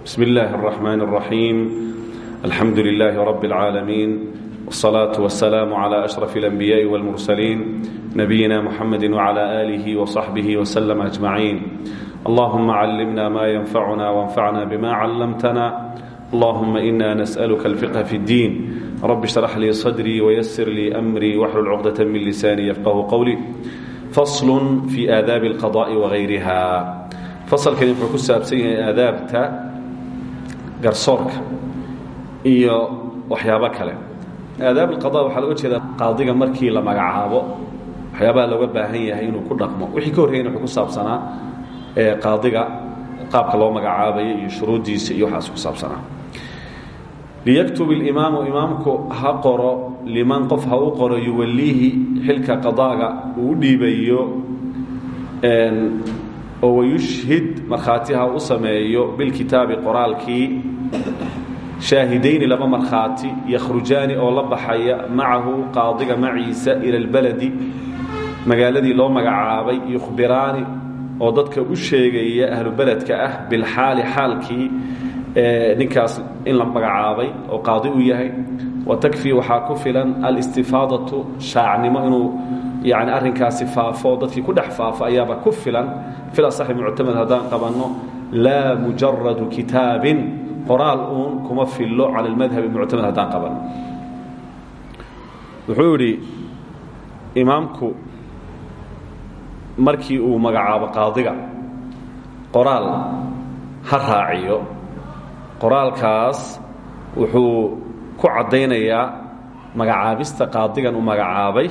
بسم الله الرحمن الرحيم الحمد لله رب العالمين والصلاة والسلام على أشرف الأنبياء والمرسلين نبينا محمد وعلى آله وصحبه وسلم أجمعين اللهم علمنا ما ينفعنا وانفعنا بما علمتنا اللهم إنا نسألك الفقه في الدين رب اشرح لي صدري ويسر لي أمري واحلل عقدة من لساني يفقه قولي فصل في آداب القضاء وغيرها fasalkani wuxuu ku saabsan yahay aadaabta garsoorka iyo waxyaabo kale. Aadaab alqada waxaa loga jeedaa qaadiga markii la magacaabo. Waxyaabaha looga baahan yahay inuu ku dhaqmo. Wixii ka horreeyana wuxuu ku saabsanaa qaadiga qaabka loo magacaabayo iyo shuruuddiisa iyo waxaas ku saabsanaa. Liyaktub ilimaamu imaamku ha qoro liman qof ha u qoro yuwalliihi xilka qadaaga uu dhiibayo oo wayushhid markhaati ha u sameeyo bilkitaabi qoraalkii shaahidayni laba markhaati yakhrujaani oo la baxaya macahu qaadiga maciisa ila albaladi magaaladii loo magacaabay yukhbiraani oo dadka u sheegaya ahlu beledka ah bilxaali xaalkii ninkaas in la magacaabay oo qaadi u yahay. Wa takfi waxaa ku filan alistifaadatu shaacnimo inuu yani arrinkaasi faafo dadkii ku dhex faafo ayaaba ku filan fil asaxi muctamad haddaan qabanno laa mujaradu kitaabin qoraal uun kuma fillo cala almadhabi muctamad haddaan qabanno wuxuu imaamku markii uu magacaabo qaadiga qoraal ha raaciyo wuxuu ku caddaynayaa magacaabista qaadigan uu magacaabay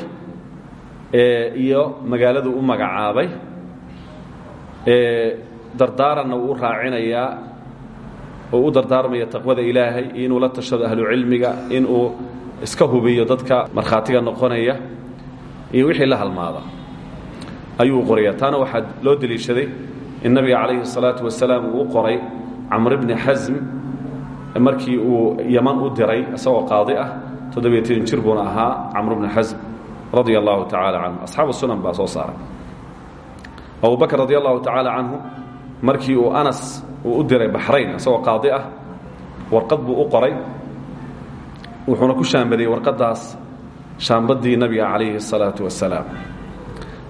iyo magaaladu u magacaabay dardaaranna wuu u raacinayaa oo u dardaarmaya taqwada ilaahay inuu la tashado ahlucilmiga inuu iska hubiyo dadka markhaatiga noqonaya iyo wixii la halmaada. Ayuu qoraya taana waxaa loo deliishaday in nabiga calayhi الsalaatu wasalaam uu u qoray camr bni xasm markii uu yaman u diray isagoo qaadi ah toddobiyo toban jir buuna ahaa camr bni xasm radia allahu tacaala canhu asxaabu sunan baa soo saaray abu bakr radi allahu tacaala canhu markii uu anas uu u diray baxrayn isagoo qaadi ah warqad buu u qoray wuxuuna ku shaambadiyey warqaddaas shaambadii nabiga calayhi الsalaatu wasalaam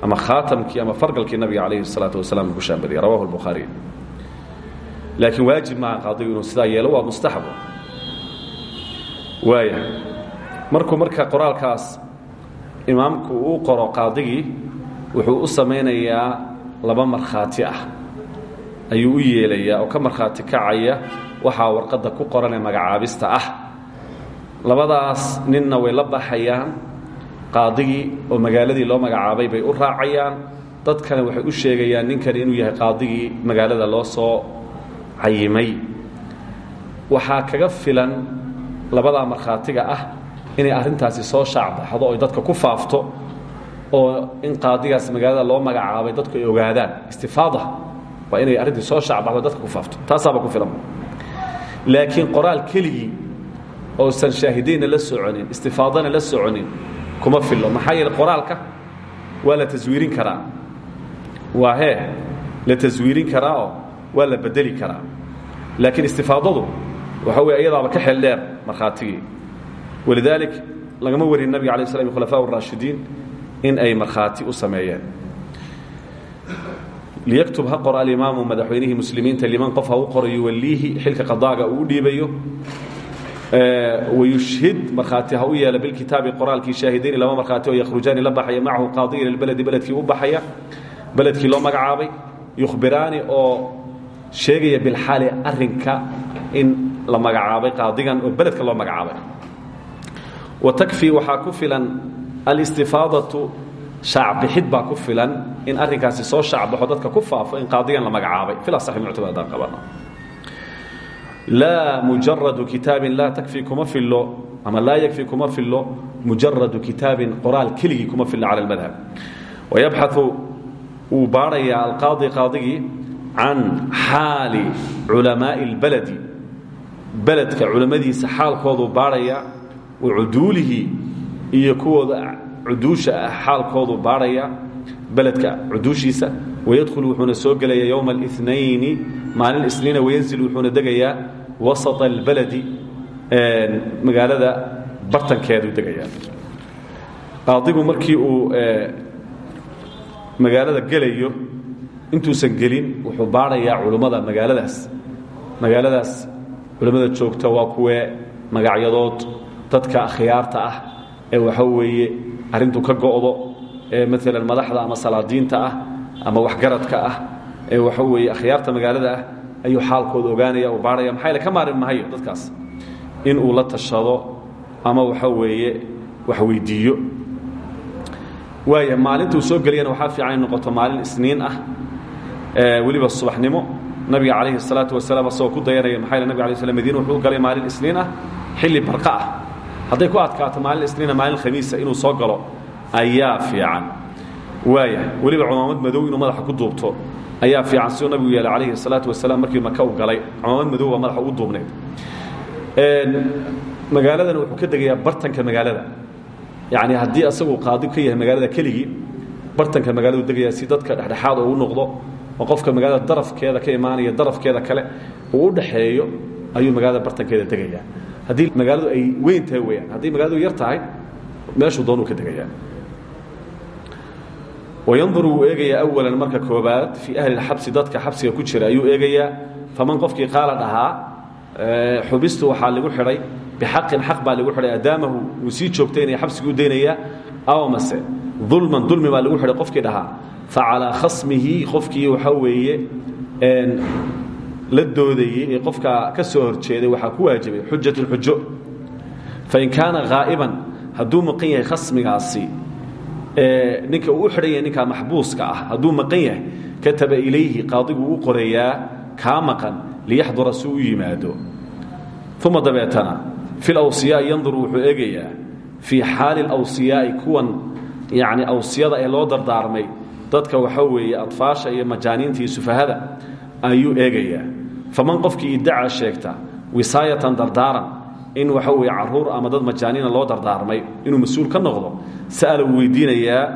ama khaatamkii ama fargalkii nabiga calayhi الsalaatu wasalaam uu ku shaambadiyey rawahu اlbukhaariy laakiin waajib maaha qaadigu inuu sidaa yeelo waa mustaxab waaya markuu marka qoraalkaas imaamku uu qoro qaadigii wuxuu u samaynayaa laba markhaati ah. Ayuu u yeelayaa oo ka markhaati kacaya waxaa warqadda ku qoran ee magacaabista ah. Labadaas ninna way la baxayaan qaadigii oo magaaladii loo magacaabay bay u raacayaan. Dadkana waxay u sheegayaan ninkani inuu yahay qaadigii magaalada loo soo cayimay. Waxaa kaga filan labadaa markhaatiga ah inay arrintaasi soo shaacbaxdo oy dadka ku faafto oo in qaadigaas magaalada loo magacaabay dadku ay ogaadaan. Istifaada waa inay arrintii soo shaacbaxdo dadka ku faafto. Taasaaba ku filan. Laakiin qoraal keligii ousan shaahidaynna la soconin istifaadana la soconin kuma fillo. Maxaa yeele qoraalka waa la taswiirin karaa. Waa hee la taswiirin karaa oo waa la bedeli karaa. Laakiin istifaadadu waxa wey iyadaaba ka xel dheer markhaatigii walidalik lagama warin nabiga alay slam khulafaa raashidiin in ay markhaati u sameeyeen. Liyaktub ha qor alimaamu madaxweynihii muslimiinta liman qof ha u qoro yuwalliihi xilka qadaaga uu u dhiibayo wayushhid markhaati ha u yeela bilkitaabi qoraalkii shaahidayni laba markhaati oo yakhrujaani la baxaya macahu qaadi ila lbaladi beledkii u baxaya beledkii loo magacaabay yukhbiraani oo sheegaya bilxaali arinka in la magacaabay qaadigan oo beledka loo magacaabay wa takfi waxaa ku filan alistifaadatu shaacbixid baa ku filan in arrinkaasi soo shaacbaxo dadka ku faafo in qaadigan la magacaabay. Laa mujaradu kitaabin laa takfi kuma fillo ama laa yakfi kuma fillo mujaradu kitaabin qoraal keligii kuma fillo cala almadhab wayabxau wuu baadhayaa alqaadi qaadigii can xaali culamaaءi اlbaladi beledka culammadiisa xaalkooduu baadhaya wacuduulihi iyo kuwooda cuduusha xaalkoodu baadhaya beledka cuduushiisa wayadkhulu wuxuuna soo gelaya yowma اlnayni maalin isniina wayanzil wuxuuna degayaa wasata اlbaladi magaalada bartankeeduu degayaa aadigu markii uu magaalada gelayo intuusan gelin wuxuu baadhayaa culummada magaaladaas magaaladaas culimmada joogta waa kuwee magacyadood dadka akhyaarta ah ee waxa weeye arrintu ka go'do ee maalan madaxda ama salaadiinta ah ama waxgaradka ah ee waxa weeye akhyaarta magaalada ah ayuu xaalkooda ogaanaya uu baadhaya maxaa yale ka maarin mahayo dadkaas in uu la tashado ama waxa weeye wax weydiiyo. Waaya maalintuu soo gelayana waxaa fiican in noqoto maalin isniin ah weliba subaxnimo. Nabiga calayhi الsalaatu wasalaam asagoo ku dayanaya maxaa yele nabig alay slam madiina wuxuu galay maalin isniin ah xilli barqa ah hadday ku adkaato maalin isniina maalin khamiisa inuu soo galo ayaa fiican. Waaya weliba cumaamad madow inuu madaxa ku duubto ayaa fiican siduu nabigu yeelay calayhi الsalaatu wasalaam markii maka u galay. Cumaamad madow baa madaxa ugu duubneyd. Magaaladana wuxuu ka degayaa bartanka magaalada. Yacni haddii asagu qaadi ka yahay magaalada keligii bartanka magaaladu degayaa si dadka dhexdhexaad oo u noqdo oo qofka magaalada darafkeeda ka imaanaya darafkeeda kale uu u dhaxeeyo ayuu magaalada bartankeeda degayaa haddii magaaladu ay weyn tahay weyaan haddii magaaladu yar tahay meeshuu doonuu ka degayaa wayanduru wuu eegayaa awalan marka koobaad fii ahli lxabsi dadka xabsiga ku jira ayuu eegayaa. Faman qofkii qaala dhahaa xubistu waxaa lagu xidhay bixaqin xaq baa lagu xidhay adaamahu wuu sii joogtaynaya xabsiguu daynayaa. Aw mase dulman dulmi baa lagu xidhay qofkii dhahaa. Facalaa khasmihi qofkii waxaa weeye la doodayey ee qofkaa ka soo horjeeday waxaa ku waajibay xujatun xujo. Fain kaana haa'iban hadduu maqan yahay khasmigaasi ninka uu u xidhan yahay ninkaa maxbuuska ah hadduu maqan yahay kataba ilayhi qaadigu u qorayaa kaa maqan liyaxdura si u yimaado. Uma dabeetana fi lawsiyaai yanduru wuxuu eegayaa fii xaali lawsiyaa'i kuwan yacni awsiyada ee loo dardaarmay dadka waxa weeye adfaasha iyo majaaniinta sufahada ayuu eegayaa faman qofkii iddacaa sheegta wisaayatan dardaaran in waxa weeye carruur ama dad majaaniina loo dardaarmay inuu mas'uul ka noqdo sa'ala wuu weydiinayaa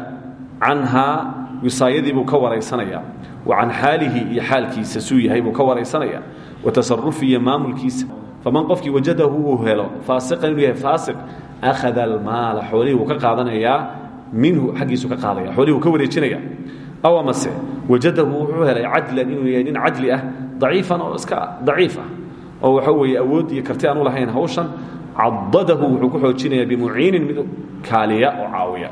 canhaa wisaayadii buu ka waraysanayaa wa can xaalihi iyo xaalkiisa suu yahay buu ka waraysanayaa wa tasarufi maamulkiisa. Faman qofkii wajadahu uu helo faasiqan inuu yahay faasiq akhada almaala xoolihii wuu ka qaadanayaa minhu xaggiisu ka qaadaya xoolihii ka wareejinaya. Aw amase wajadahu wuxuu helay cadlan inuu yahay nin ah daciifan oo iska daciif ah. Oo waxa weeye awood iyo karti aan u lahayn hawshan cadadahu wuxuu ku xoojinayaa bimuciinin mid kaaliya oo caawiya.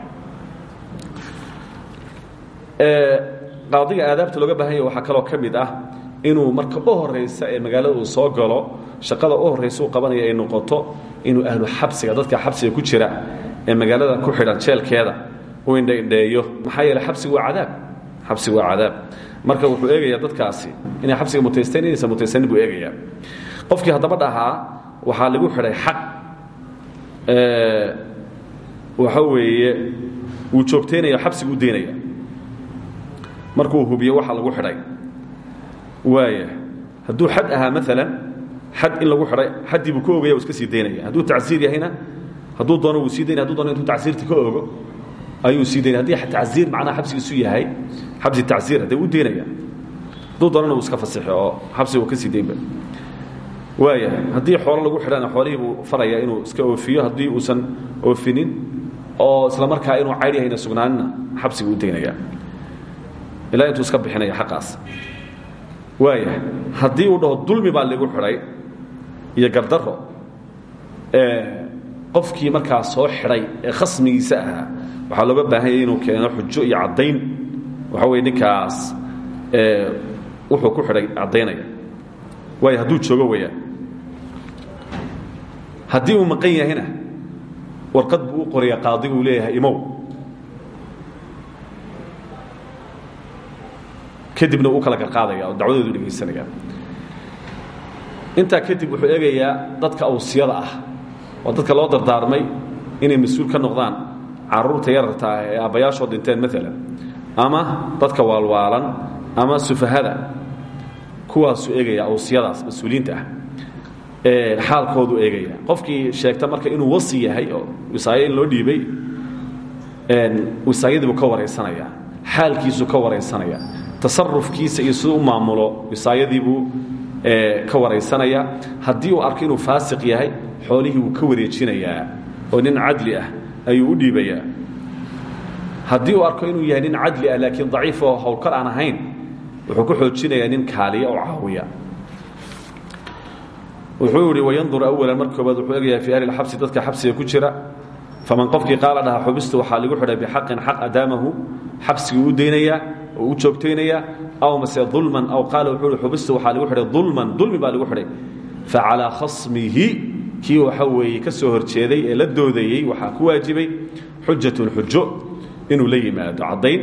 Qaadiga aadaabta looga baahan yahy waxaa kaloo ka mid ah inuu marka u horaysa ee magaalada uu soo galo shaqada u horraysa u qabanaya ay noqoto inuu ahlu xabsiga dadka xabsiga ku jira ee magaalada ku xidhan jeelkeeda u indhaindheeyo marka wuxuu eegayaa dadkaasi inay xabsiga mutaysteen inaysan mutaysanin buu eegayaa. Qofkii haddaba dhahaa waxaa lagu xidhay xaq. Waxa weeye wuu joogtaynaya xabsigu u daynaya markuu hubiyo waxa lagu xidhay waaya hadduu xad ahaa maalan xad in lagu xidhay xaddii buu ka ogaya u iska sii daynaya hadduu tacsiir yahayna hadduu doono wuu sii daynaya haduu doono intuu tacsiirta ka ogo ayuu sii daynaya haddii tacsiir macnaha xabsigiisu yahay xabsi tacsiir haddee u daynaya hadduu doonana wuu iska fasixi oo xabsiga uu ka sii daynba. Waaya haddii xoolo lagu xidhana xoolihii buu faraya inuu iska oofiyo haddii uusan oofinin oo isla markaa inuu caydh yahayna sugnaanina xabsiga u daynaya ilaa intuu iska bixinaya xaqaas. Waaya haddii uu dhaho dulmi baa lagu xidhay iyo gardaro qofkii markaa soo xidhay ee khasmigiisa ahaa waxaa looga baahanya inuu keeno xujo iyo caddayn. Waxa weye ninkaas wuxuu ku xidhay caddaynaya. Waaya hadduu joogo weyaan haddii uu maqan yahayna warqad buu u qoraya qaadigu uu leeyahay imow. Kadibna uu kala garqaadaya oo dacwadoodu dhegaysanaya intaa kadib wuxuu eegayaa dadka awsiyada ah. Oo dadka loo dardaarmay inay mas'uul ka noqdaan carruurta yararta ee aabbayaashoo dhinteen maalan ama dadka waalwaalan ama sufahada kuwaasuu eegaya awsiyadaas mas'uuliyiinta ah xaalkoodu eegaya. Qofkii sheegta marka inuu wasi yahay oo wisaayo in loo dhiibay wisaayadiibuu ka waraysanaya xaalkiisuu ka waraysanaya tasarufkiisa iyo siduu u maamulo wisaayadii buu ka waraysanaya haddii uu arko inuu faasiq yahay xoolihii wuu ka wareejinayaa oo nin cadli ah ayuu u dhiibayaa. Haddii uu arko inuu yahay nin cadli ah laakiin daciif oo howlkar aan ahayn wuxuu ku xoojinayaa nin kaaliya oo caawiya wuxuu yihi wayandur awalan marka koobaad wuxuu egayaa fii ahli lxabsi dadka xabsiga ku jira. Faman qofkii qaala dhaha xubistu waxaa ligu xidhay bixaqin xaq adaamahu xabsigii u daynayaa oo u joogtaynayaa aw mase ulman aw qaala wuxuu hi xubistu waxaa ligu xidhay ulman dulmi baa ligu xidhay facalaa khasmihi kii waxa weeye ka soo horjeeday ee la doodayey waxaa ku waajibay xujatun xujo inuu la yimaado caddayn.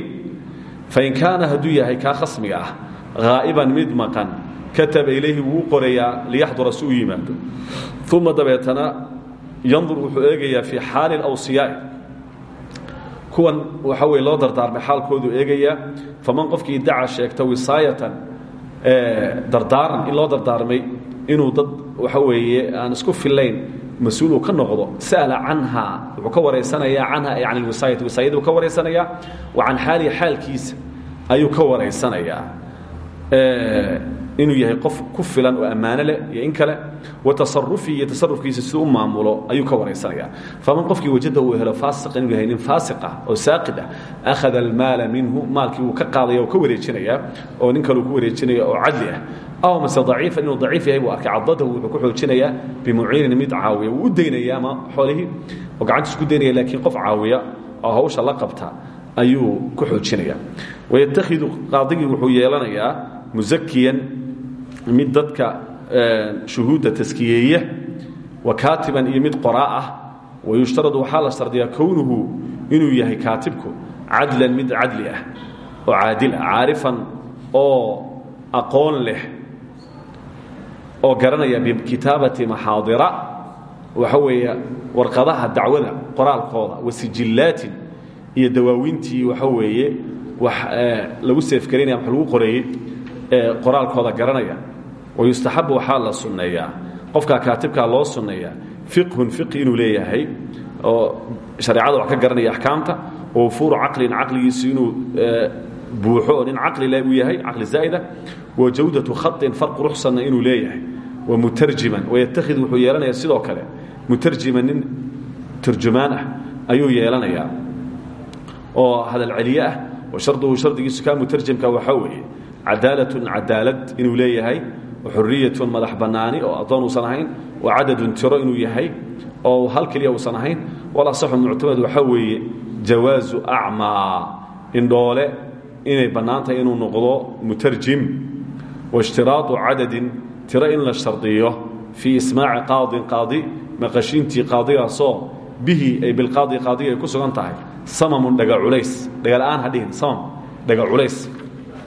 Fain kaana hadduu yahay kaa khasmiga ah haa'iban mid maqan kataba ilayhi wuu qorayaa liyaxdura si u yimaado. Uma dabeetana yandur wuxuu eegayaa fii xaali awsiyaa'i kuwan waxa weye loo dardaarmay xaalkoodu eegayaa faman qofkii iddaca sheegta wisaayatan dardaaran in loo dardaarmay inuu dad waxa weeye aan isku filayn mas'uul uu ka noqdo sa'ala canha wuxuu ka waraysanayaa canha ay can ilwisaayati wisaayadii ka waraysanayaa wa can xaalihi xaalkiisa ayuu ka waraysanayaa inuu yahay qof ku filan oo ammaano leh iyo in kale wa tasarufihi iyo tasarufkiisa siduu u maamulo ayuu ka waraysanayaa faman qofkii wajada uu helo faasiq inuu yahay nin faasiq ah oo saaqid ah akhada almaala minhu maalkii wuu ka qaadaya oo ka wareejinayaa oo nin kaleu ku wareejinaya oo cadli ah aw mase daciifan inuu daciif yahay buu arkay cadadahu wuxuu ku xoojinayaa bimuciinin mid caawiya wuu u daynaya ama xoolihii oo gacantiis ku daynaya laakiin qof caawiya oo hawsha la qabta ayuu ku xoojinaya. Wayatakhidu qaadigii wuxuu yeelanayaa musakiyan mid dadka shuhuudda taskiyeeya wa kaatiban iyo mid qoraa ah wayushtaradu waxaa la shardiyaa kownuhu inuu yahay kaatibku cadlan mid cadli ah oo caadil ah caarifan oo aqoon leh oo garanaya bikitaabati maxaadira waxa weeye warqadaha dacwada qoraalkooda wasijillaatin iyo dawaawiintii waxa weeye wax lagu seefgaraynaya wax lagu qoreeyey qoraalkooda garanaya. Wayustaxabu waxaa la sunneeyaa. Qofkaa kaatibkaa loo sunneeyaa fiqhun fiqhi leeyahay oo shareecada wax ka garanaya axkaamta oo wufuuru caqlin caqligiisu inuu buuxo oo nin caqli leh uu yahay caqli zaa'ida. Wa jawdatu khaطin far quruxsanna inuu leeyahay. Wa mutarjiman wayatakid wuxuu yeelanayaa sidoo kale. Mutarjiman nin turjumaan ah ayuu yeelanayaa. Oo hadal celiye ah wa sharduhu shardigiisu kaa mutarjamka waxaa weeye. Cadaalatun cadaalad inuu leeyahay xuriyatun madax bannaani oo addoon uusan ahayn wa cadadun tiro inuu yahay oo hal keliya uusan ahayn. Walasaxu muctamad waxaa weeye jawaazu acmaa indhoole inay bannaan tahay inuu noqdo mutarjim waishtiraadu cadadin tiro in la shardiyo fii ismaaci qaadin qaadi maqashiintii qaadigaasoo bihi ay bilqaadi qaadiga ay ku sugan tahay. Samamun dhaga culays. Dhagala'aan ha dhihin samam. Dhaga culays.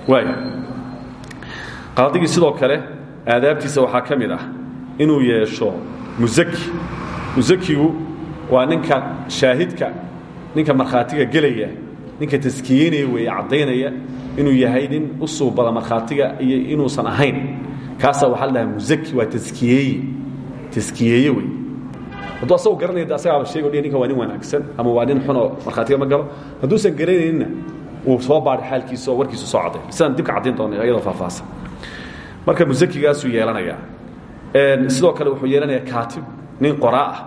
Waay. Qaadigii sidoo kale aadaabtiisa waxaa ka ah inuu yeesho musaki musakigu waa ninka shaahidka ninka markhaatiga gelaya ninka taskiyeynaya weeye caddaynaya inuu yahay nin u suubada markhaatiga iyo inuusan ahayn. Kaasaa waxaa la dhahaa musaki waa taskiyeeye taskiyeeye wey hadduu asagoo garanaya de asagaaba sheego dhihi ninka waa nin wanaagsan ama waa nin xunoo markhaatiga ma galo hadduusan garanayninna wuu soo baadhay xaalkiisa oo warkiisu soo cadday. Sidaan dibka caddayn doona iyadoo faahfaahsan. Marka musakigaasuu yeelanayaa. Sidoo kale wuxuu yeelanayaa kaatib nin qoraa ah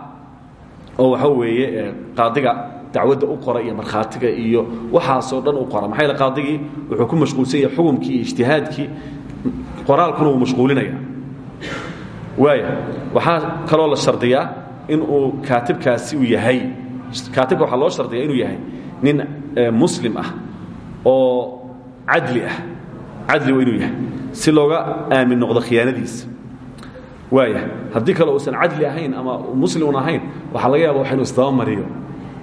oo waxa weeye qaadiga dacwadda u qora iyo markhaatiga iyo waxaasoo dhan u qora. Maxaa yaele qaadigii? Wuxuu ku mashquulsan yahay xukumkii iyo ijtihaadkii. Qoraalkuna wuu mashquulinaya waaya waxaa kaloo la shardiyaa in uu kaatibkaasi uu yahay. Kaatibka waxaa loo shardiyaa inuu yahay nin muslim ah oo cadli ah. Cadli waa inuu yahay si looga aamin noqdo khiyaanadiisa. Waaya haddii kale uusan cadli ahayn ama muslimun ahayn waxaa laga yaaba wax inuu isdaba mariyo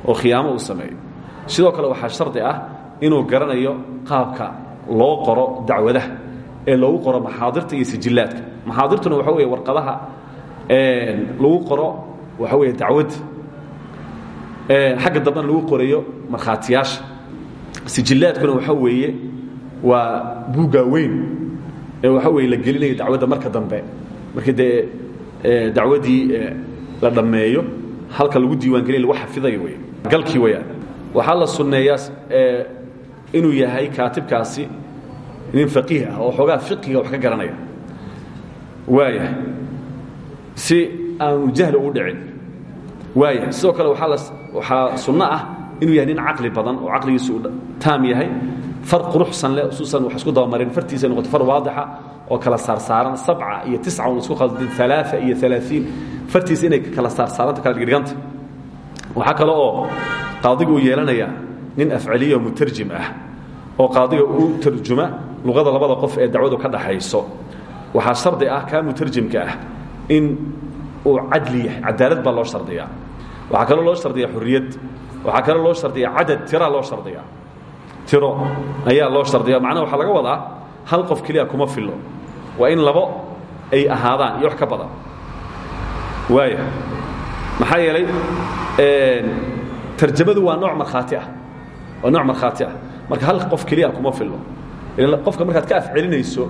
oo khiyaamo uu sameeyo. Sidoo kale waxaa shardi ah inuu garanayo qaabka loo qoro dacwadaha ee loogu qoro maxaadirta iyo sijillaadka. Maxaadirtuna waxa weeye warqadaha lagu qoro waxa weeye dacwadda xagga dambena lagu qorayo markhaatiyaasha. Sijillaadkuna waxa weeye waa buuggaa weyn ee waxa weye la gelinayo dacwadda marka dambe. Markii dee dacwaddii la dhammeeyo halka lagu diiwaangeliya lagu xafidayo wey galkii weyaan waxaa la sunneeyaa inuu yahay kaatibkaasi nin faqiih ah oo xoogaa fiqiga wax ka garanaya. Waaya si aanu jahli ugu dhicin. Waaya sidoo kale waxaa sunno ah inuu yahay nin caqli badan oo caqligiisu uu taam yahay far quruxsan leh usuusan wax isku dabamarin fartiisa noqoto far waadixa oo kala saarsaaran sabca iyo tisca un isku khaldin alaaa iyo alaaiin fartiisa inay kala saarsaaranta kala dhigdhiganta waxaa kale oo qaadigu uu yeelanayaa nin afcaliya oo mutarjim ah oo qaadiga u tarjuma luqada labada qof ee dacwadu ka dhaxayso. Waxaa shardi ah kaa mutarjimka ah in uu cadli yahay cadaalad baa loo shardiyaa. Waxaa kaloo loo shardiyaa xurriyad waxaa kaloo loo shardiyaa cadad tiraa loo shardiyaa. Tiro ayaa loo shardiya macnaha waxaa laga wadaa hal qof keliya kuma fillo. Waa in labo ay ahaadaan iyo wax ka badan. Waaya maxaa yeelay tarjamadu waa nooc markhaati ah waa nooc markhaati ah. Marka hal qof keliya kuma fillo. Qofka markaad ka afcelinayso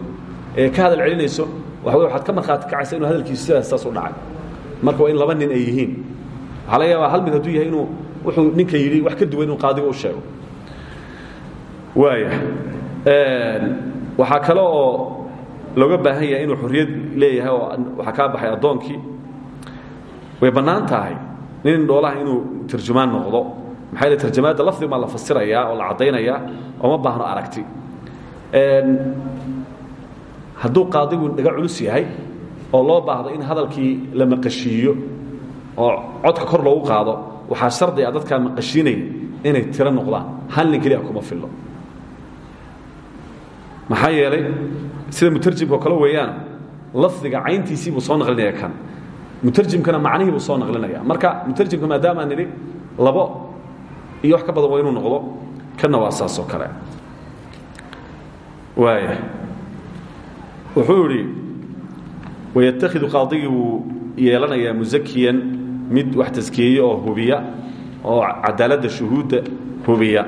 ee ka hadal celinayso waxa wey waxaad ka markhaati kacaysa inu hadalkiisu sidaas saas u dhacay. Marka waa in laba nin ay yihiin. Waxaa laga yaabaa hal mid hadduu yahay inuu wuxuu ninka yidhi wax ka duwan inuu qaadiga u sheego. Waaya waxaa kale oo looga baahan yahay inuu xorriyad leeyahay oo waxaa kaa baxay addoonkii way bannaan tahay nin dhoolaha inuu tarjumaan noqdo. Maxaa yele tarjamaadda lafdi baa la fasirayaa oo la caddaynayaa oo ma baahno aragti. Hadduu qaadigu dhaga culus yahay oo loo baahdo in hadalkii la maqashiiyo oo codka kor loogu qaado waxaa shardi a dadkaa maqashiinaya inay tiro noqdaan. Hal nin keliya kuma fillo. Maxaa yeelay sida mutarjimka oo kale weeyaan lafdiga cayntiisii buu soo naqlinaya kan mutarjimkana macnihii buu soo naqlinaya. Marka mutarjimka maadaamaa nidhi labo iyo wax ka badan waa inuu noqdo kana waa saas oo kale. Waaya wuxuu idhi wayatakhidu qaadigii wuu yeelanayaa musakiyan mid wax taskiyeeye oo hubiya oo cadaaladda shuhuudda hubiya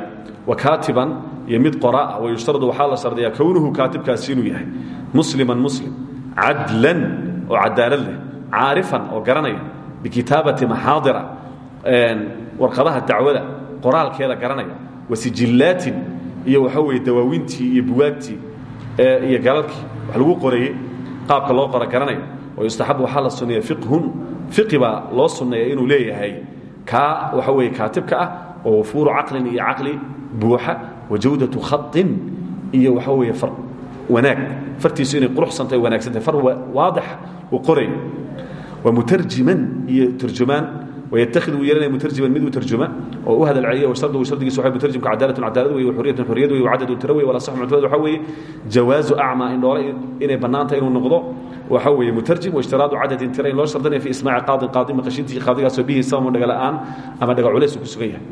wa kaatiban iyo mid qoraa wayushtaradu waxaa la shardiyaa kownuhu kaatibkaasi inuu yahay musliman muslim cadlan oo cadaalad leh caarifan oo garanaya bikitaabati maxaadira warqadaha dacwada qoraalkeeda garanaya wasijillaatin iyo waxa weye dawaawintii iyo bugaagtii iyo galalkii wax lagu qoreeyey qaabka loo qora garanaya wayustaxabu waxaa la sunneeya fiqhun fiqi baa loo sunneeya inuu leeyahay kaa waxa weye kaatibka ah oo wafuuru caqlin iyo caqli buuxa wajawdatu khain iyo waxa weeye ar wanaag. Fartiisu inay quruxsantahay wanaagsantahay far waadix uu qoray wa mutarjiman iyo turjumaan waytakid wuu yeelanaya mutarjiman mid u tarjuma oo u hadalceliya shardigu shardigiisa waa mutarjimka cadaalatun cadaalad weye xuriyatun xuriyad weye wacadadun tira weye walasax muctamad waxa weeye jawaazu acmaa indhoole inay bannaanta inuu noqdo waxa weeye mutarjim waishtiraadu cadadin tira in loo shardinaya fi ismaaci qaadin qaadi maqashintii qaadigaasoo bihi samamun dhagala'aan ama dhaga culays uu ku sugan yahay.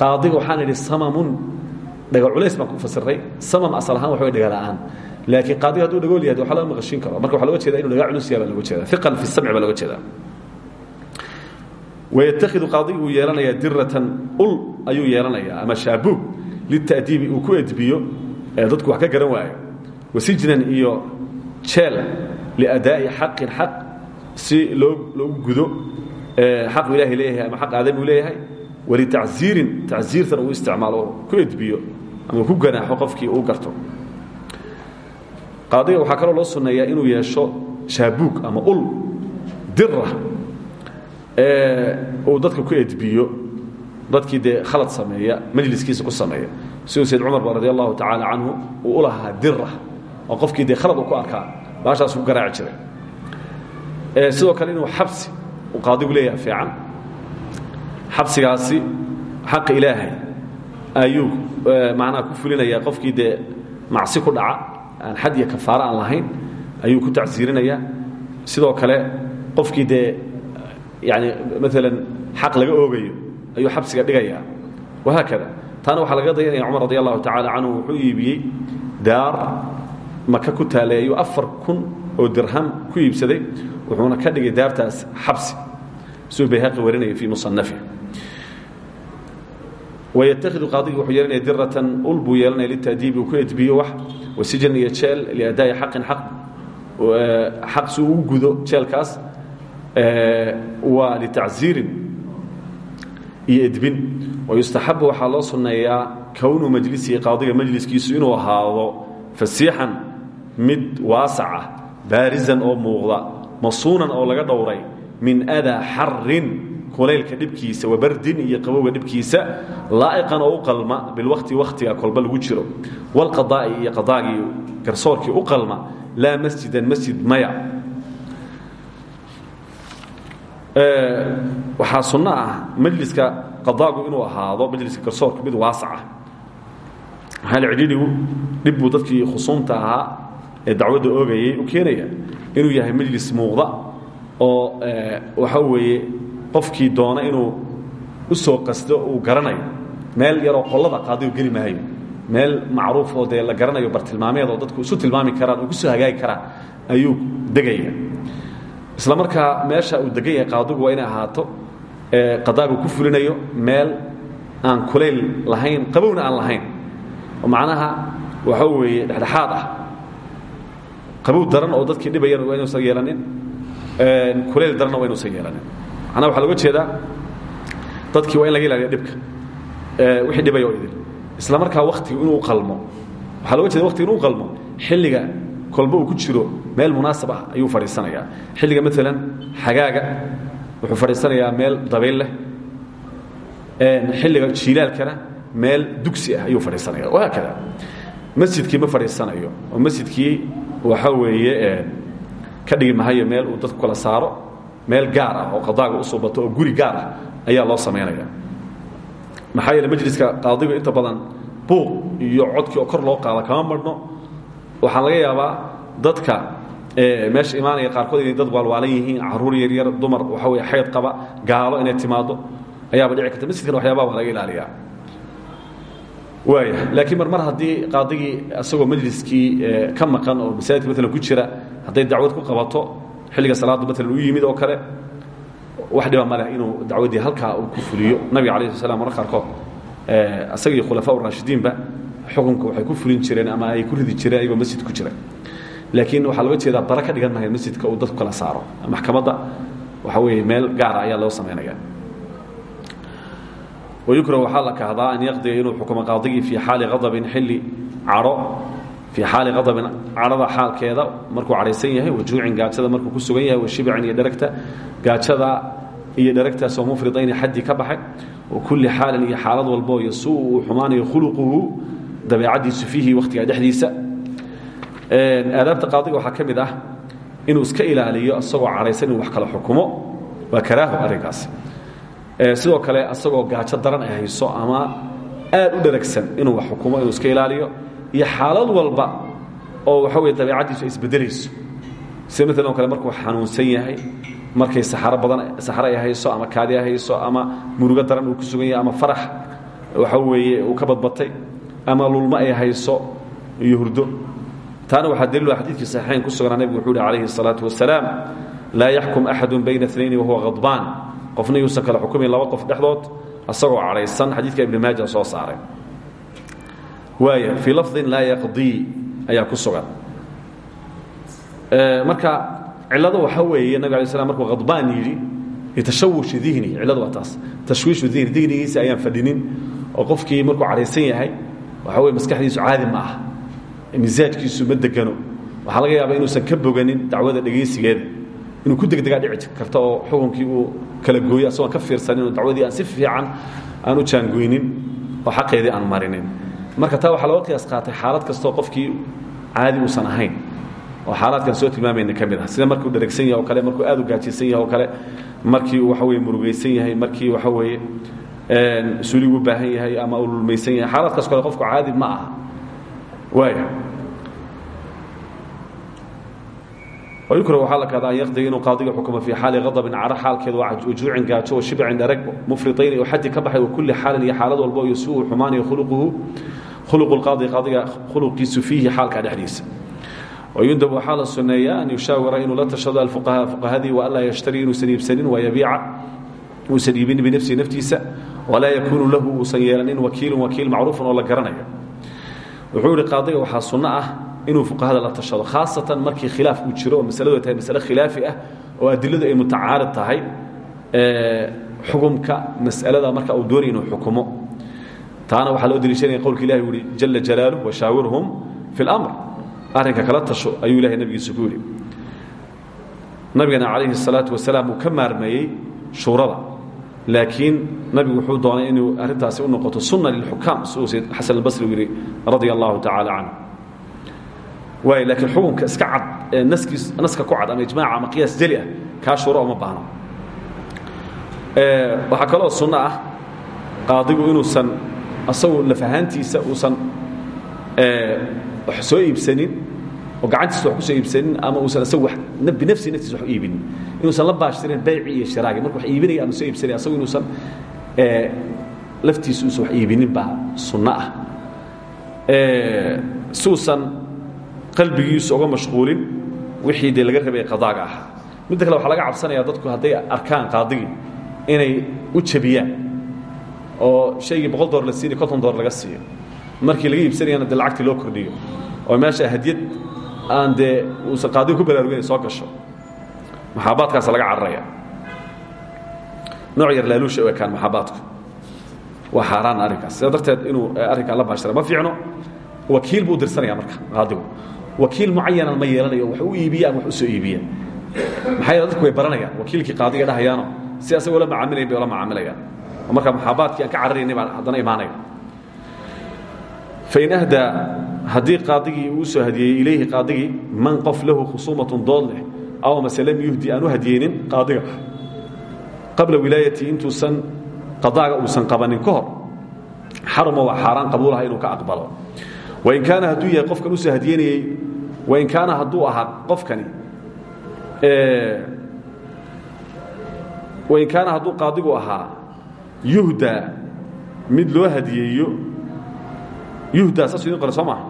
Qaadiga waxaan idhi samamun dhaga culays baan ku fasiray samam asal ahaan waxa wey dhagala'aan laakiin qaadiga hadduu dhagool yahay waxaa laga maqashiin karo marka waxaa loga jeeda inu dhagaa culus yahay baa loga jeeda iqan fi samci baa loga jeeda wayatakidu qaadigu uu yeelanayaa diratan ul ayuu yeelanayaa ama shaabuub lita'diibi uu ku edbiyo ee dadku wax ka garan waayo wasijnan iyo jeel liadaa'i xaqin xaq si loogu gudo xaqu ilahay leeyahay ama xaq aadam uu leeyahay walitacziirin tacziirtan uu isticmaalo ku edbiyo ama ku ganaaxo qofkii uu garto qaadiga waxaa kaloo loo sunneeyaa inuu yeesho shaabuug ama ul dira uu dadka ku edbiyo dadkii dee khalad sameeya majliskiisa ku sameeya. Siduu sayd cumar ba radi allahu tacaala canhu uu u lahaa dira oo qofkii dee khalad uu ku arkaa baashaas ku garaaci jiray. Sidoo kale inuu xabsi uu qaadigu leeyahay fiican. Xabsigaasi xaqa ilaahay ayuu macnaha ku fulinayaa qofkii dee macsi ku dhaca aan xad iyo kafaaro aan lahayn ayuu ku tacsiirinayaa. Sidoo kale qofkii dee yani maalan xaq laga oogayo ayuu xabsiga dhigayaa. Wahaakada taana waxaa laga dayanaya cumar radi allahu tacaala canhu wuxuu iibiyey daar maka ku taalay ayuu oo dirham ku iibsaday wuxuuna ka dhigay daartaas xabsi. Siduu bayhaqi warinaya fii musanafi wayatakidu qaadigi wuxuu yeelanaya diratan ul buu yeelanaya litadiibi uu ku edbiyo wax wasijnan iyo jeel liadaa'i xaqin xaq xaq si uu u gudo jeelkaas waa litacziirin iyo edbin wayustaxabu waxaa loo sunneeyaa kownu majlisihi qaadiga majliskiisu inuu ahaado fasiixan mid waasac ah baarisan oo muuqda masuunan oo laga dhowray min adaa xarin kulaylka dhibkiisa wabardin iyo qabowga dhibkiisa laa'iqan oo u qalma bilwaqti wakhtiga kolba lagu jiro. Walqadaa'i iyo qadaagii garsoorkii u qalma laa masjidan masjid maya. Waxaa sunno ah majliska qadaagu inuu ahaado majliska garsoorka mid waasac ah maxaa cidhiidhigu dadkii khusuumta ahaa ee dacwadda oogayay u keenaya inuu yahay majlis muuqda oo waxa weeye qofkii doona inuu u soo qasdo uu garanayo. Meel yaroo qollada qaadigu geli maayo meel macruuf oo dee garanayo bartilmaameed oo dadku isu tilmaami karaan oo ku soo hagaagi karaan ayuu degaya isla markaa meesha uu degan yahay waa inay ahaato qadaagu ku fulinayo meel aan kulayl lahayn qabowna aan lahayn. Oo macnaha waxa weeye dhexdhexaad ah. Qabow daran oo dadkii dhibayan waa inuusan yeelanin kulayl daranna waa inuusan yeelanin macnaha waxaa loga jeedaa dadkii waa in laga ilaaliya dhibka wixii dhibaya oo idin isla markaa waktigu inuu qalmo. Waxaa loga jeeda waktiga inuu qalmo xilliga kolba uu ku jiro meel munaasab ah ayuu fadhiisanayaa. Xilliga maalan xagaaga wuxuu fadhiisanayaa meel dabayl leh xilliga jiilaalkana meel dugsi ah ayuu fadhiisanaya wahaakada masjidkii ma fadhiisanayo oo masjidkii waxa weeye ka dhigi mahayo meel uu dadku kala saaro meel gaar ah oo qadaaga u suubato oo guri gaar ah ayaa loo samaynaya maxaa yeele majliska qaadigu inta badan buuq iyo codkii oo kor loo qaada kama marhno waxaa laga yaabaa dadka meesha imaanaya qaarkood inay dad waalwaalan yihiin carruur yaryar dumar waxa wey xayd qaba gaalo inay timaado ayaaba dhici karta. Masjidkan waxyaabaha waa laga ilaaliyaa. Waaya laakiin mar mar haddii qaadigii isagoo majliskii ka maqan oo masaajidka maalan ku jira hadday dacwad ku qabato xilliga salaaddu maalan u yimid oo kale wax dhiba maleh inuu dacwaddii halkaa uu ku fuliyo. Nabiga alayh sl slam marka qaarkood isaga iyo khulafaa raashidiinba xukunka waxay ku fulin jireen ama ay ku ridi jireen ayagoo masjid ku jira laakiin waxaa looga jeedaa bara ka dhigan mahay masjidka uu dadku kala saaro. Maxkamadda waxa weeye meel gaara ayaa loo samaynaya wayukrah waxaa la kahdaa an yaqdiga inuu xukumo qaadigii fii xaali adabin xilli cadho fii xaali adabin cadhada xaalkeeda markuu cadhaysan yahay wajuucin gaajada markuu ku sugan yahay washibcin iyo dheragta gaajada iyo dheragtaasoo mufridayni xaddii ka baxay wa kulli xaalin iyo xaalad walboo yasuu uu xumaanayo khuluquhu dabeecaddiisu fiihi wakhtigaa dhexdiisa aadaabta qaadiga waxaa ka mid ah inuu iska ilaaliyo isagoo cadhaysan inuu wax kala xukumo waa karaaho arrinkaas sidoo kale asagoo gaajo daran ay hayso ama aad u dheragsan inuu wax xukumo inuu iska ilaaliyo iyo xaalad walba oo waxa weye dabeicaddiisu ay isbedelayso sida maalan oo kale markuu xanuunsan yahay markay saxaro badan saxaro ay hayso ama kaadi ay hayso ama murugo daran uu ku sugan yahay ama farax waxa weeye uu ka badbatay ama lulmo ay hayso iyo hurdo taana waxaa daliilu xadiidkii saxiixayn ku suganaa nebigu wuxuu uhi calayhi الsalaatu wasalaam laa yaxkum axadu bayna اثnayn wahuwa khadbaan qofna yuusan kala xukumin laba qof dhexdood asagoo cadhaysan xadiidka ibni maaja soo saaray waaya fii lafdin laa yaqdii ayaa ku sugan. Marka cilado waxa weeye nabig alay slam markuu khadbaan yidhi litashawushi dihni cilladu waa taas tashwiishu dihni dihnigiisa ayaan fadhinin oo qofkii markuu cadhaysan yahay waxa weye maskaxdiisu caadi ma ah misaajkiisu ma degano. Waxaa laga yaaba inuusan ka boganin dacwada dhegaysigeeda inuu ku degdegaa dhici karta oo xukunkii uu kala gooyo asagoon ka fiirsanin oo dacwadii aan si fiican aan u jaangoynin oo xaqeedii aan marinin marka taa waxaa looga qiyaas qaatay xaalad kastoo qofkii caadi uusan ahayn. Oo xaalaadkan soo tilmaamayna ka mid ah. Sida markuu dharagsan yahay o kale markuu aad u gaajaysan yahay oo kale markii waxa weye murugaysan yahay markii waxa weeye sulig u baahan yahay ama uu lulmaysan yahay. Xaaladkaas kale qofku caadi ma aha. Waaya wayukrah waxaa la kahdaa an yaqdiga inuu qaadiga xukumo fii xaali adabin cara xaalkeed wajuucin gaajo o shibcin dharag mufriayni oo xadi ka baxay wa kulli xaalin iyo xaalad walba iyo si uu xumaanayo khuluquhu uluqaadiqaadiga khuluqiisu fiihi xaalkaa dhexdiisa. Wayundab waxaa la suneeyaa an yushaawira inuu la tashado alfuqaha fuqahadii waalaa yashtarii inuusan iibsanin waayabiica uusan iibin binafsihi naftiisa walaa yakuunu lahu uusan yeelanin wakiilun wakiil macruufun oo la garanayo. Wuxuu ihi qaadiga waxaa sunno ah inuu fuqahada la tashado khaasatan markii khilaaf uu jiro oo masaladu ay tahay masale khilaafi ah oo adiladu ay mutacaarid tahay xukumka mas'alada marka uu doonay inuu xukumo taana waxaa loo deliishanaya qowlka ilahi u uhi jala jalaaluh washaawirhum fi اlamr arrinka kala tasho ayuu ilahay nabigiisa ku yidhi nabigana calayhi الsalaaةu wasalaam uu ka maarmeeyey shuurada laakiin nabigu wuxuu doonay inuu arrintaasi u noqoto sunna lilxukaam siduu sayd xasan albasri u yidhi radia allahu tacaala canhu waay laakiin xukunka iska cad ee naskiis naska ku cad ama ijmaaca ama qiyaas jeli ah kaa shuuro uma baahno waxaa kaloo sunno ah qaadigu inuusan asagu lafahaantiisa uusan wax soo iibsanin oo gacantiisa wax ku soo iibsanin ama uusan asagu binafsi naftiisa wax u iibinin inuusan la baashtirin bayci iyo shiraagi. Marka wax iibinaya ama soo iibsanaya asagu inuusan laftiisa uusan wax iibinin baa sunno ah. Siuusan qalbigiisu uga mashquulin wixii dee laga rabay qadaaga ah midda kale waxaa laga cabsanaya dadku hadday arkaan qaadigii inay u jabiyaan oo shaygii boqol dolar la siiniy konton dolar laga siiyo. Markii laga iibsanayana dee lacagtii loo kordhiyo. Oo meesha hadyad aan dee uusan qaadigu ku baraarugin soo gasho. Maxaabaadkaasa laga cararaya. Nooc yar laaluusha u ekaan maxaabaadku. Waa xaaraan arrinkaas. Sidaa darteed inuu arrinkaa la baashira ma fiicno? Wakiil buu dirsanaya marka qaadigu wakiil mucayanan ma yeelanayo wax u iibiya ama wax u soo iibiya maxaa yeele dadku way baranayaan wakiilkii qaadiga dhahayaano. Si asagoo la macaamilayn bay ola macaamilayaan marka maxaabaadkii aan ka cararaynay baan haddana imaanaya fain ahdaa haddii qaadigii uu soo hadiyeeyey ilayhi qaadigii man qof lahu khusuumatun dood leh aw mase lam yuhdi aan u hadiyeynin qaadiga qabla wilaayatii intuusan qadaaga uusan qabanin ka hor xaruma waa xaaraan qabuulaha inuu ka aqbalo. Wain kaana hadduu yahay qofkan u soo hadiyenayey wain kaana hadduu ahaa qofkani wain kaana hadduu qaadigu ahaa yuhdaa mid loo hadiyeeyo yuhdaa saasuu idin qoray soo maaha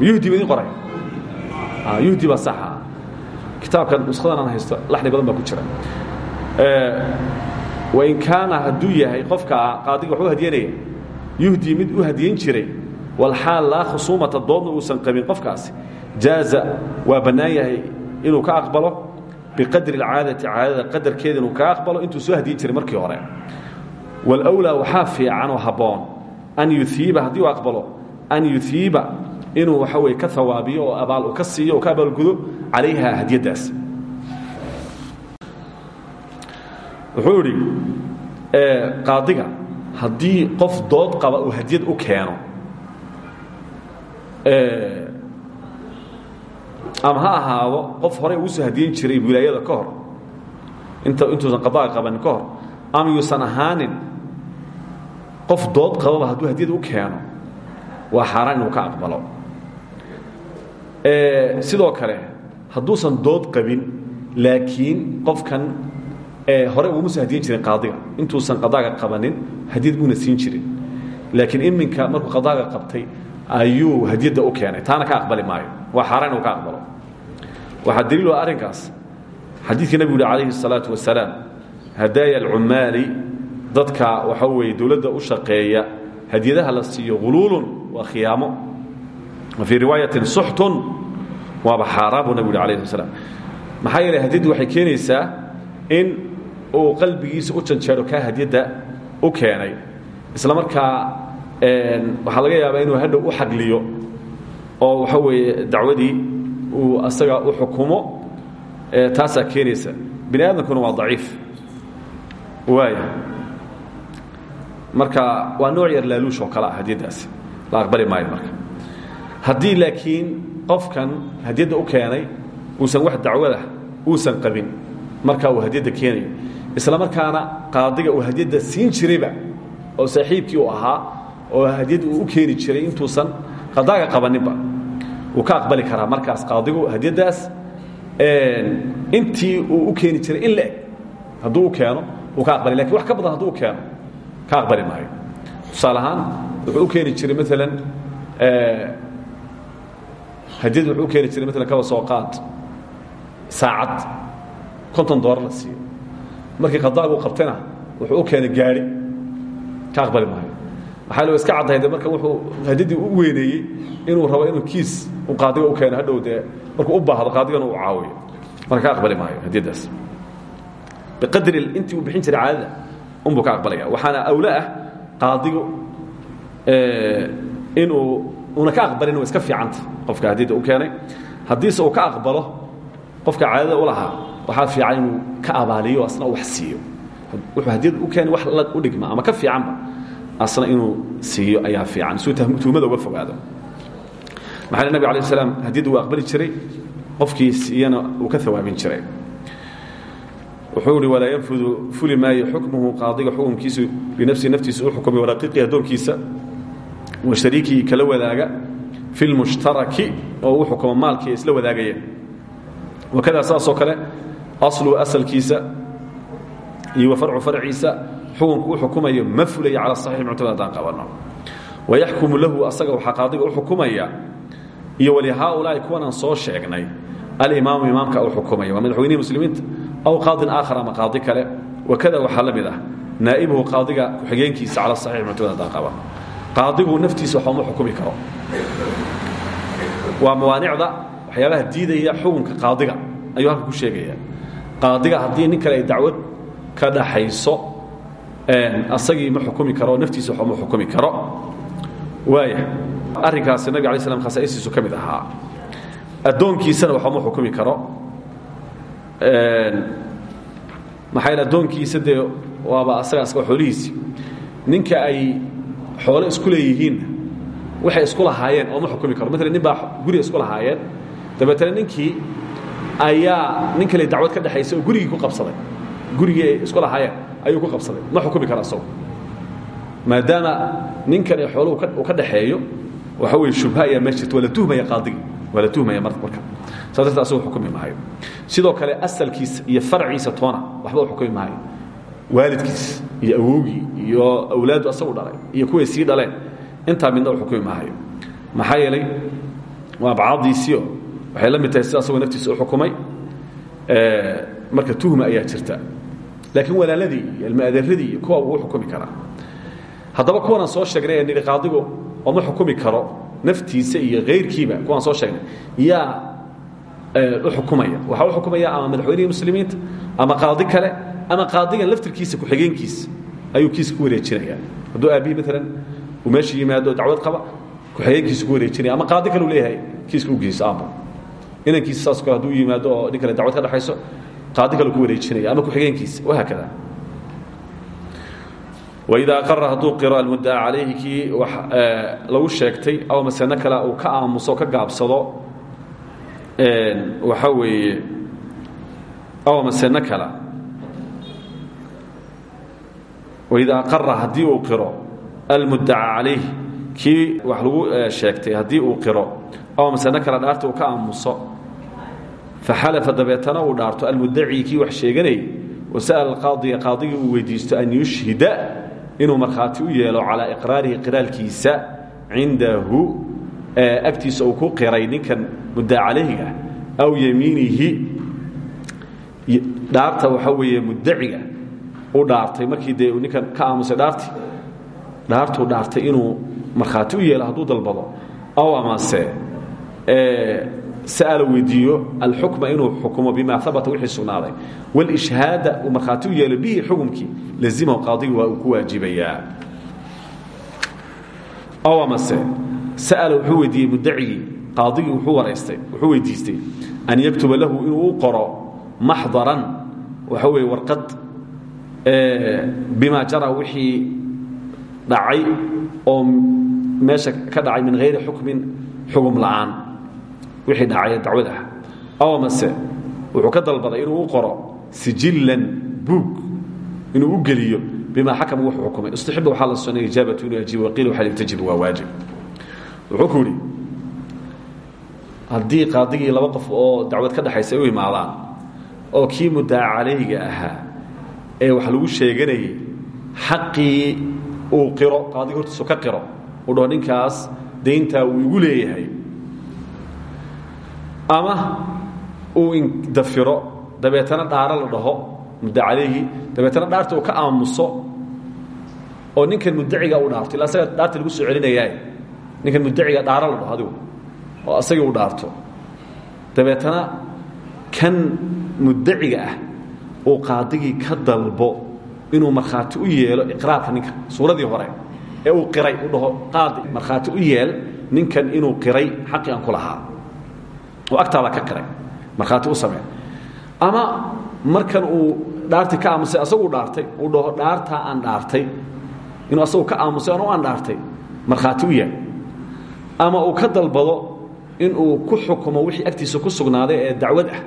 yuhdi ba idin qoray. Yuhdi baa saxa kitaabkan nuskadan aan haysto laxni badan baa ku jira. Wain kaana hadduu yahay qofka qaadiga wax u hadiyanaya yuhdii mid u hadiyan jiray walxaal laa khusuumata doodna uusan qabin qofkaasi jaaza waa bannaan inuu ka aqbalo biqadri اlcaadati caadada qadarkeeda inuu ka aqbalo intuu soo hadiyin jiray markii hore wاlأwlaa waxaa fiican oo habboon an yuiiba haddii uu aqbalo an yuiiba inuu waxa weye ka hawaabiyo oo abaal u ka siiyo oo ka abaalgudo calayha hadiyaddaas wuxuu idhi qaadiga haddii qof dood qaba uu hadiyad u keeno ama ha ahaado qof horey ugu soo hadiyen jiray wilaayada ka hor intuusan qadaaga qabanin ka hor ama yuusan qof dood qababa hadduu hadiyad u keeno waa xaaraan inuu ka aqbalo sidoo kale hadduusan dood qabin laakiin qofkan hore uguma soo hadiyen jirin qaadiga intuusan qadaaga qabanin hadiyad buuna siin jirin laakiin iminka markuu qadaaga qabtay ayuu hadiyadda u keenay taana ka aqbali maayo waa xaaraan inuu ka aqbalo waxaa daliil ah arrinkaas xadiidkii nebigu yuhi calayhi الsalaaةu wasalaam hadaaya alcummaali dadka waxa weeye dowladda u shaqeeya hadiyadaha la siiyo huluulun waa khiyaamo. Wa fii riwaayatin suxtun waaba xaaraan buu nebigu yuhi alayh slam maxaa yeeley hadiyaddu waxay keenaysaa in uu qalbigiisa u janjeero kaa hadiyadda u keenay. Isla markaa waxaa laga yaabaa inuu hadhow u xagliyo oo waxa weeye dacwadii uu asaga u xukumo taasaa keenaysa. Bini aadamkuna waa daciif. Waaya marka waa nooc yar laaluush oo kale ah hadiyaddaasi la aqbali maayo marka. Haddii laakiin qofkan hadiyadda u keenay uusan wax dacwada uusan qabin marka uu hadiyadda keenayo isla markaana qaadiga uu hadiyadda siin jirayba oo saaxiibkii uu ahaa oo hadiyad uu u keeni jiray intuusan qadaaga qabaninba wuu ka aqbali karaa markaas qaadigu hadiyaddaas intii uu u keeni jiray in laeg hadduu u keeno wuu ka aqbali laakiin wax ka badan hadduu u keeno ka aqbali maayo. Tusaale ahaan wuxuu u keeni jiray maalan hadiyad wuxuu u keeni jiray maalan kaba soo qaad. Saacad konton doolar la siiyo markii qadaagu qabtayna wuxuu u keenay gaari ka aqbali maayo. Waxaa lo iska caddahay de marka wuxuu hadiyadii u weyneeyey inuu rabo inuu kiis uu qaadiga u keeno hadhow dee markuu u baahdo qaadigana uu caawiyo. Marka ka aqbali maayo hadiyaddaas biqadri intii uu bixin jiray caadada unbuu ka aqbalaya. Waxaana awlo ah qaadigu inuu una ka aqbalin waa iska fiicanta qofka hadiyadda u keenay. Haddiise uu ka aqbalo qofka caadada u lahaa waxaa fiican inuu ka abaaliyo asna wax siiyo. Wuxuu hadiyadda u keenay wax la u dhigma ama ka fiicanba asna inuu siiyo ayaa fiican. Suu tuhmada uga fogaado. Maxaa nabig alay slam hadiyadda uu aqbali jiray qofkii siiyana uu ka awaabin jiray wuxuu ihi walaa yanfudu fuli maayo xukmuhu qaadiga xukunkiisu binafsihi naftiisa u xukumay waraqiiqii addoonkiisa wa shariikii kala wadaaga fi lmushtaraki oo uu xukumo maalkii ay isla wadaagayeen wakadaa saasoo kale aslu asalkiisa iyo wa farcu farciisa xukunku u xukumayo ma fulayo cala saxiix muctamad haddaan qabanno. Wayaxkumu lahu asaga waxaa qaadiga u xukumaya iyo walihaaulaa'i kuwan aan soo sheegnay alimaamu imaamka u xukumaya. Waa madaxweynihii muslimiinta aw qaadin aakhar ama qaadi kale wakada waxaa la mid ah naa'ibuhu qaadiga ku-xigeenkiisa cala saxiix muctamad haddaan qaban qaadigu naftiisa waxba ma xukumi karo waa mawaanicda waxyaabaha diidaya xukunka qaadiga ayuu halka ku sheegaya qaadiga haddii nin kale ay dacwad ka dhaxayso asagii ma xukumi karo naftiisa waxba ma xukumi karo waaya arrinkaasi nabig alay slam khasaa'istiisu ka mid ahaa addoonkiisana waxba ma xukumi karo maxaa yeel addoonkiisa dee waaba asaga asga xoolihiisii ninka ay xoole isku leeyihiinna waxay isku lahaayeen oo ma xukumi karo. Maalan nin baa guriga isku lahaayeen dabeetana ninkii ayaa nin kale dacwad ka dhexaysa oo gurigii ku qabsaday. Gurigii ay isku lahaayeen ayuu ku qabsaday. Ma xukumi karo asagu. Maadaama ninkan ay xooluhu uu ka dhaxeeyo waxa weye shubha ayaa mees jirta waa la tuhmaya qaadigii waa la tuhmaya marka saas darteed asagu xukumi maayo. Sidoo kale asalkiisa iyo farciisa toona waxba u xukumi maayo. Waalidkiis iyo awowgii iyo awlaaddu asagu dhalay iyo kuway sii dhaleen intaa midna u xukumi maayo. Maxaa yeelay waa abcaadiisiio waxay la mid tahay sida asagoo naftiisa u xukumay. Marka tuhma ayaa jirta. Laakiin walaaladii iyo ilmaadeeradii iyo kuwa wuu xukumi karaa. Haddaba kuwanaan soo sheegnay ee nidhi qaadigu ooma xukumi karo naftiisa iyo kayrkiiba kuwaan soo sheegnay yaa u xukumaya. Waxaa u xukumaya ama madaxweynihii muslimiinta ama qaadi kale ama qaadigan laftirkiisa ku-xigeenkiisa ayuu kiisa ku wareejinaya. Hadduu aabbihi maalan uu meesha yimaado dacwad qaba ku-xigeenkiisa ku wareejinaya ama qaadi kale uu leeyahay kiiska ugiisa aabo inankiisa saas kale hadduu yimaado oo nin kale dacwad ka dhexayso qaadi kale ku wareejinaya ama ku-xigeenkiisa wahaakada waidaa aqara hadduu qiro almuddaca calayhi kii lagu sheegtay aw maseno kale uu ka aamuso ka gaabsado waxaa weeye aw maseno kale waidaa aqara haddii uu qiro almuddaca calayh kii wax lagu sheegtay haddii uu qiro aw maseno kale dhaarta uu ka aamuso faxalafa dabeetana uu dhaarto almuddaci kii wax sheeganayay wasa'ala alqaadiya qaadigii uu weydiisto an yushhida inuu markhaati u yeelo calaa iqraarihi qiraalkiisa cindahu agtiisa uu ku qiray ninkan calayhiga aw yamiinihi. Dhaarta waxaa weeye muddaciga u dhaartay markii dee ninkan ka aamusay dhaartii dhaartuu dhaartay inuu markhaati u yeelo hadduu dalbado aw amase sa'ala weydiiyo alxukma inuu xukumo bima abata wixii sugnaaday. Wاlishhaada uu markhaati u yeelo bihi xukumkii lazimahu qaadigi waa uu ku waajibayaa. Aw amase sa'ala wuxuu weydiiyey muddacigii qaadigii wuxuu weydiistay an yaktuba lahu inuu qoro maxdaran waxa weeye warqad bima jara wixii dhacay oo meesha ka dhacay min hayri xukmin xugum la'aan wixii dhacay dacwad ah. Aw mase wuxuu ka dalbaday inuu qoro sijillan buug inuu u geliyo bima xakama wuxuu xukumay. Istaxiba waxaa la sunnay ijaabatu inuu ajiibo waqiila waxaa tajibu waa waajib. Wuxuu ku yidhi laba qof oo dacwad ka dhexaysa ay u imaadaan oo kii muddaca calayhiga ee wax lagu sheeganayay xaqii uu qiro qaadigi hortiisu ka qiro uu dhaho ninkaas dayntaa uu igu leeyahay ama uu indafiro dabeetana dhaaro la dhaho mudda calayhi dabeetana dhaarta uu ka aamuso oo ninkan muddaciga u dhaarto illa asaga dhaarta lagu soo celinayaaye ninkan muddaciga dhaaro la dhaho adigu oo asagii u dhaarto. Dabeetana kan muddaciga ah uu qaadigii ka dalbo inuu markhaati u yeelo iqraarka ninka suuradii hore ee uu qiray u dhaho qaadi markhaati u yeel ninkan inuu qiray xaqii aan ku lahaa oo agtaada ka qiray markhaati u samee ama markan uu dhaarti ka aamusay asaguu dhaartay. Uu dhaho dhaartaa aan dhaartay. Inuu asagu ka aamusay ano aan dhaartay. Markhaati u yahay. Ama uu ka dalbado inuu ku xukumo wixii agtiisa ku sugnaaday ee dacwad ah.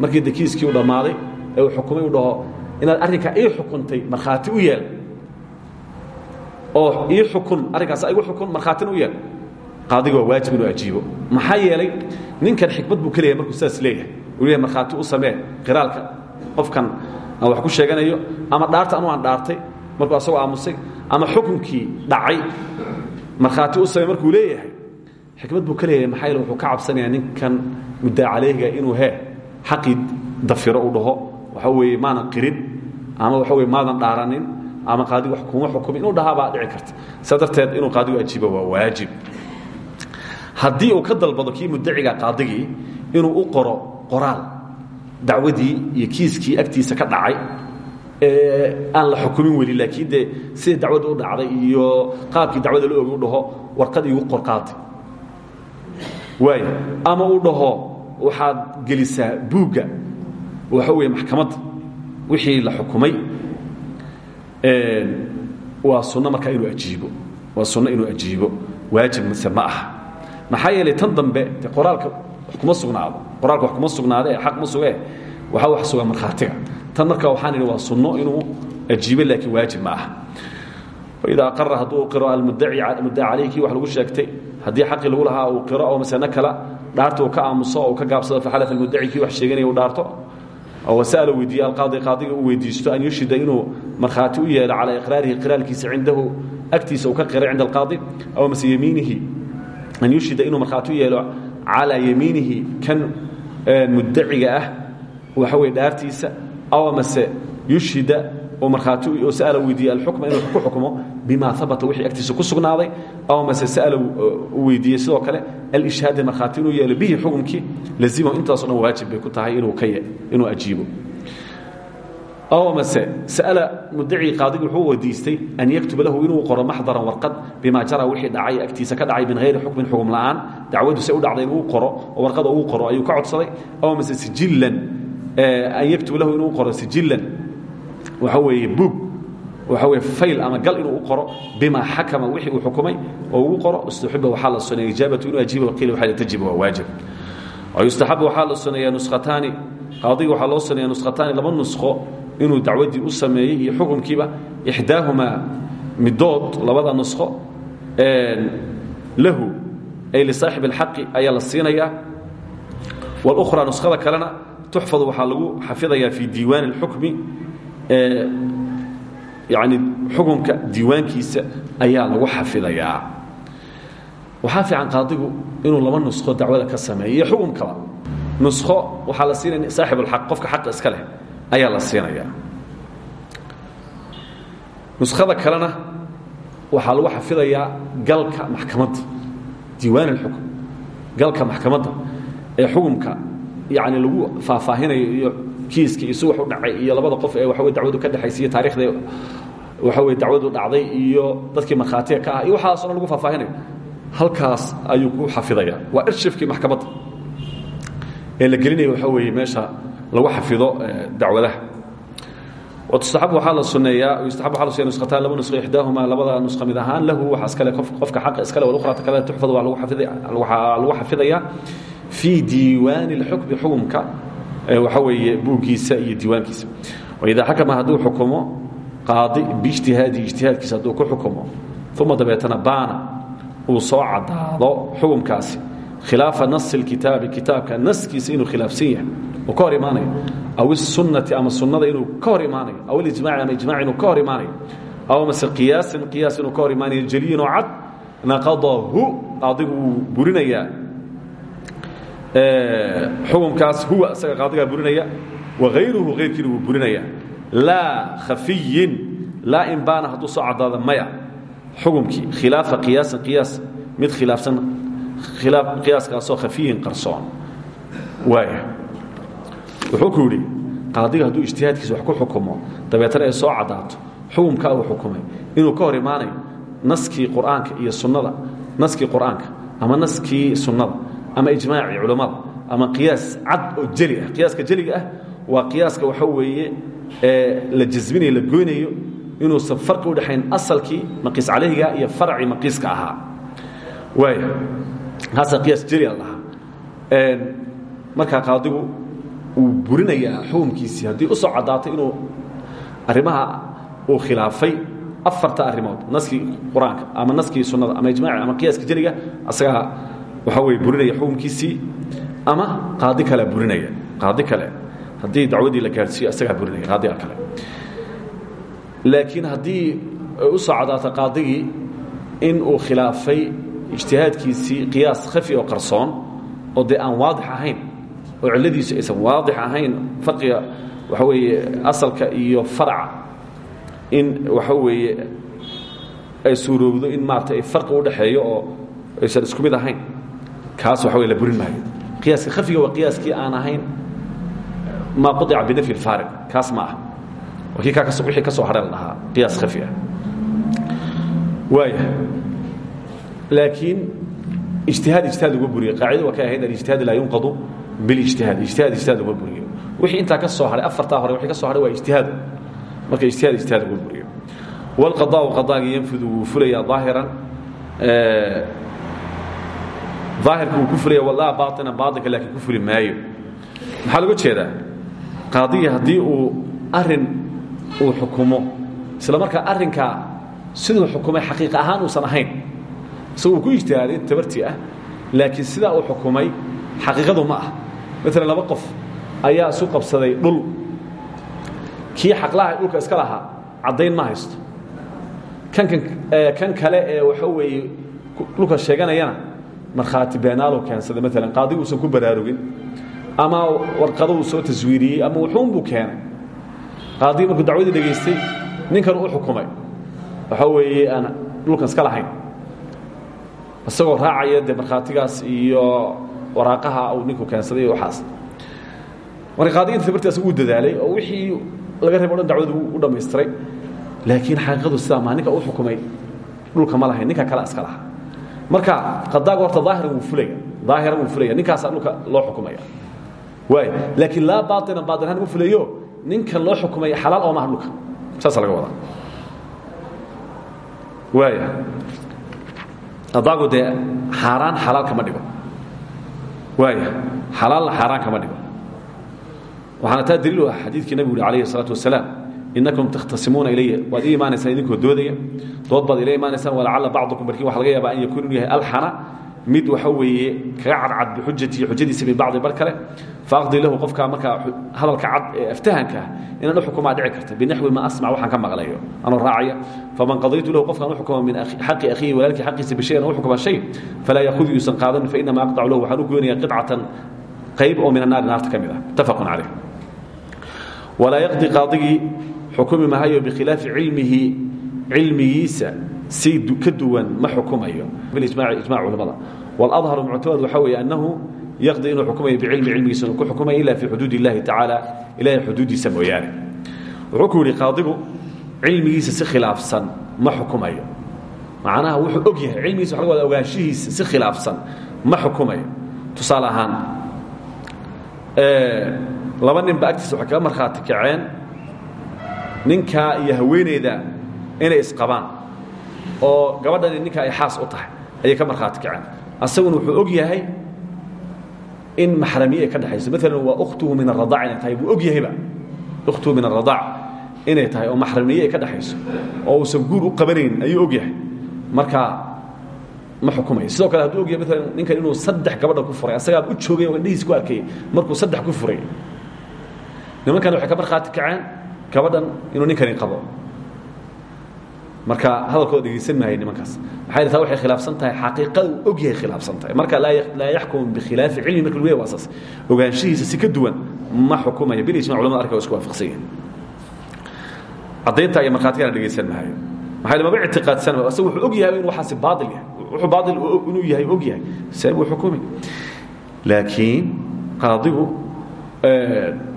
Markii dakiiskii u dhammaaday ee uu xukumay uu dhaho inaad arrinkaa ii xukuntay. Markhaati u yeel oo ii xukun. Arrinkaas igu xukun. Markhaatina u yeel qaadiga waa waajib inuu ajiibo. Maxaa yeelay ninkan xikmad buu ka leeyahay markuu sidaas leeyahay. Uu leeyahay markhaati u samee qiraalka. Qofkan aan wax ku sheeganayo ama dhaarta anu aan dhaartay markuu asagoo aamusay ama xukunkii dhacay markhaati u samee markuu leeyahay. Xikmad buu ka leeyahay maxaa yeele wuxuu ka cabsanayaa ninkan muddaa calayhiga inuu hee xaqii dafiro uu dhaho. Waxa weeye maanan qirin ama waxa weye maadan dhaaranin ama qaadigu wax kuma xukumin. Inuu dhahaabaa dhici karta. Saa darteed inuu qaadigu ajiibo waa waajib haddii uu ka dalbado kii mudaciga qaadigii inuu u qoro qoraal dacwadii iyo kiiskii agtiisa ka dhacay ee aan la xukumin weli laakiin dee sida dacwadda u dhacday iyo qaabkii dacwada la ogi dhaho warqad iigu qor qaadi. Waay ama uu dhaho waxaad gelisaa buugga waxa weeye maxkamadda wixii la xukumay waa sunno markaa inuu ajiibo waa sunno inuu ajiibo waajib mise maxaa yeelay tan dambe de qoraalka wax kuma sugnaado qoraalka wax kuma sugnaade ee xaq ma suge waxaa wax suga markhaatiga. Tan marka waxaan idhi waa sunno inuu ajiibo laakiin waajib ma aha. Faidaa aqara hadduu qiro almuddaci muddaci calayhi kii wax lagu sheegtay haddii xaqii lagu lahaa uu qiro oo masano kala dhaarta uu ka aamuso oo uu ka gaabsado faxalaf almuddaci kii wax sheeganaya uu dhaarto? Wasa'ala weydiiye alqaadi qaadiga uu weydiisto an yushhida inuu markhaati u yeelo calaa iqraarihi qiraalkiisa cindahu agtiisa uu ka qiray cinda alqaadi aw mase yamiinihi an yushhida inuu markhaati u yeelo calaa yamiinihi kan muddaciga ah waxa weye dhaartiisa aw mase yushhida oo markhaati oo sa'ala weydiiye alxukma inuu ku xukumo bima habata wixii agtiisa ku sugnaaday aw mase sa'ala uu weydiiyey sidoo kale alishhaada markhaati inuu yeelo bihi xukumkii lazimahu intaaso dhan waajib bay ku tahay inuu ajiibo mase sa'ala muddaci qaadigi wuxuu weydiistay an yaktuba lahu inuu qoro maxdaran warqad bima jara wixii dhacay agtiisa ka dhacay min hayri xukmin xugum la'aan. Dacwadu se u dhacday inuu qoro oo warqada uu qoro ayuu ka codsaday. Aw mase sijillan an yaktuba lahu inuu qoro sijillan. Waxa weeye buug waxa weye fayl ama gal inuu u qoro bima xakama wixii uu xukumay oo ugu qoro. Istuxiba waxaa la suneeya ijaabatu inuu ajiiba waqiila waxaa tajiba waa waajib. Wayustaxabu waxaa la suneeyaa nuskhataani qaadiga waxaa loo suneeyaa nuskhataani laba nusqo inuu dacwaddii u sameeyey iyo xukumkiiba ixdaahumaa midood labada nusqo lahu ay lisaaxib اlxaqi ayaa la siinayaa wاlukhraa nuskhada kalena tuxfadu waxaa lagu xafidayaa fii diiwaani اlxukmi yani xukumka diiwaankiisa ayaa lagu xafidayaa waxaa fiican qaadigu inuu laba nusqo dacwada ka sameeyo iyo xukumkaba nusqo waxaa la siinaya saaxib اlxaq qofka xaqa iska leh ayaa la siinayaa nuskhada kalena waxaa lagu xafidayaa galka maxkamadda diiwaan اlxukm galka maxkamadda ee xukumka yani lagu faahfaahinayo iyo kiiska iyo si wax u dhacay iyo labada qof ee waxawe dacwadu ka dhexaysa iyo taarikhda waxa weye dacwadu dhacday iyo dadkii markhaatiga ka ah iyo waxaas o dhan lagu faahfaahinayo halkaas ayuu ku xafidaya waa irshifkii maxkamadda. Ee la gelinaya waxaa weeye meesha lagu xafido dacwadaha. Watustaxab waxaa la suneeyaa yustaxab waxaa la suneeya nushataan laba nusqo ixdaahumaa labada nusqa mid lahu waxa iskale qofka xaqa iskale walukhraata kale tuxfad waa lagu xafidaya waxaa lagu xafidayaa fii diiwaani اlxukmi xukumka waxa weeye buuggiisa iyo diiwaankiisa. Waidaa xakama hadduu xukumo qaadi biijtihaadi ijtihaadkiisa hadduu ku xukumo uma dabeetana baana uu soo caddaado khilaafa nas اlkitaabi kitaabka naskiisa inuu khilaafsan yahay oo ka hor aw isunati ama sunnada inuu ka hor aw alijmaci ama ijmac inuu ka hor aw amase qiyaasan qiyaas inuu ka hor imaanayo jeliyin oo cad naqadahu adigu wuu burinayaa xukunkaas huwa isaga qaadigaa burinaya waayruhu ayrkiina wuu burinaya laa khafiyin laa inbaana hadduu soo cadaada maya xukunkii khilaafa qiyaasan qiyaas mid khilaafsan qiyaaskaasoo khafiyin qarsoon. Waaya wuxuu ku yidhi qaadiga hadduu ijtihaadkiisa wax ku xukumo dabeetana ay soo caddaato xukumkaa uu xukumay inuu ka hor imaanayo naskii qur'aanka iyo sunnada naskii qur'aanka ama naskii sunnada ama ijmaacii culammada ama qiyaas cad oo jeli ah. Qiyaaska jeliga ah waa qiyaaska waxa weeye la jasminayo la goynayo inuusan farqi udhexayn asalkii maqiis calayhiga iyo faracii maqiiska ahaa. Waaya kaasa qiyaas jeli la dhahaa markaa qaadigu uu burinayaa xukumkiisii haddii u soo caddaato inuu arrimaha uu khilaafay afarta arrimood naskii qur'aanka ama naskii sunnada ama ijmaaci ama qiyaaska jeliga asagaa waxaa weye burinaya xukumkiisii ama qaadi kalea burinaya. Qaadi kale. Haddii dacwadii la gaadhsiiyo asagaa burinaya qaadiga kale. Laakiin haddii ay u soo cadaato qaadigii in uu khilaafay ijtihaadkiisii qiyaas khafi oo qarsoon oo dee aan waadix ahayn oo cilladiisu aysan waadix ahayn farqiga waxa weeye asalka iyo faraca in waxa weeye ay suuroobdo in maarata ay farqi u dhexeeyo oo aysan isku mid ahayn. Kaas waxa wey la burin maayo. Qiyaaska khafiga waa qiyaaskii aan ahayn maa qudica binafyi اlfaariq kaas ma ah waa kii wixii ka soo hadhay la dhahaa qiyaas khafi ah. Waaya laakiin ijtihaad ijtihaad uga buriye qaacida waa ka ahayd alijtihaad laa yunqadu bilijtihaad ijtihaad. Ijtihaad uga buriyo. Wixii intaa ka soo haray afartaa hore wixii ka soo haray waa ijtihaad. Marka ijtihaad ijtihaad uga buriyo. Walqadaa'u qadaagii yanfudu wuu fulayaa daahiran daahirka ku fulaya walaa baatina baatilka laakiin ku fuli maayo. Maxaa looga jeedaa? Qaadiga haddii uu arrin uu xukumo isla markaa arrinkaa siduu xukumay xaqiiq ahaan uusan ahayn isagoo ku ijtihaaday tabartii ah laakiin sidaa uu xukumay xaqiiqadu ma ah. Maalan laba qof ayaa isu qabsaday dhul. Kii xaqlaha dhulka iska lahaa caddayn ma haysto. Kan kale ee waxa weeye dhulka sheeganayana markhaati beenaaluu keensaday. Maalan qaadigu uusan ku baraarugin ama warqado uu soo taswiiriyey ama wuxuunbuu keenay. Qaadigi markuu dacwadii dhegaystay ninkan u xukumay. Waxa weeye aan dhulkan iska lahayn isagoo raacaya dee markhaatigaas iyo waraaqaha uu ninku keensaday iyo waxaas. Marka qaadigi inta tabartaas uu dadaalay oo wixii laga reebo o dhan dacwadu u dhammaystiray laakiin xaqiiqadu sidaa maa ninka u xukumay dhulka ma lahayn ninka kale iska laha marka qadaaga horta aahiran wuu fulaya aahiran wuu fulaya ninkaasaa dhulka loo xukumaya. Waay laakiin laa baainan baainahaan u fulayo ninkan loo xukumaya xalaal oo maha dhulka. Saasa laga wadaa. Waaya qadaagu dee xaaraan xalaal kama dhigo. Waaya xalaalna xaaraan kama dhigo. Waxaana taa daliil u ah xadiidkii nabigu uri alayhi الsalaatu wasalaam inakum takhtasimuuna ilaya doodaya. Dood baad ila imaanaysaan walacalla bacdukum barkiin waxa laga an yakuun inuu yahay alxana mid waxa weeye kaga cadcad bixujatihi xujadiisa min bacdi bar kale faaqdi lahu qofkaa markaa hadalka cad ee aftahanka ah inaan u xukumaa dhici karta. Binaxwi ma asmac waxaan ka maqlayo. Anoo raacaya faman qadaytu lahu qofkaan u xukuma min xaqi akhiihi walaalkii xaqiisa bishayan u xukuma shay falaa yakhud yuusan qaadanin fainama aqطacu lahu waxaan u goynayaa qicatan qayb oo min annaari naarta ka mid ah. Mutafaqun caleyh walaa yaqdi qaadigii xukumi mahayo bikhilaafi cilmihi cilmigiisa si ka duwan ma xukumayo. Bilijmaci ijmac culamada. Waladharu muctamad waxaa weeye annahu yaqdi inuu xukumayo bicilmi cilmigiisa ku xukumayo ila fii xuduud illahi tacaala ilahay xuduuddiisa mooyaane. Wuxuu ku yidhi qaadigu cilmigiisa si khilaafsan ma xukumayo. Macnaha wuxuu og yahay cilmigiisa waxa laga wada ogaanshihiisa si khilaafsan ma xukumayo. Tusaale ahaan laba nin ba agtiisa waxay kaga markhaati kaceen ninkaa iyo haweeneyda inay isqabaan oo gabadhani ninka ay xaas u tahay ayay ka markhaati kaceen. Asaguna wuxuu og yahay in maxramiye ay ka dhexayso maalan waa ukhtuhu min aradaac inay tahay buu og yahayba. Ukhtuhu min aradaac inay tahay oo maxramiye ay ka dhexayso oo uusan guur u qabanayn ayuu og yahay. Marka ma xukumayo sidoo kale hadduu og yahay maalan ninkan inuu saddex gabadha ku furay asagaaba u joogay oo indhihiis ku arkayay markuu saddex ku furay nimankan waxay ka markhaati kaceen gabadhan inuu ninkani qabo marka hadalkooda dhegaysan maahay nimankaas. Maxay taa waxay khilaafsan tahay xaqiiqada uu og yahay khilaafsan tahay. Marka laa yaxkumu bikhilaafi cilmi marka lagu yahay waa saas. Ogaanshihiisa si ka duwan ma xukumaya. Bil ijmac culamada arka waa isku waafaqsan yihiin caddaynta iyo markhaatigana dhegaysan maayo maxay maba ictiqaadsan? Asagu wuxuu og yahay in waxaasi baatil yahay. Wuxuu baatil inuu yahay og yahay. See buu xukumi. Laakiin qaadigu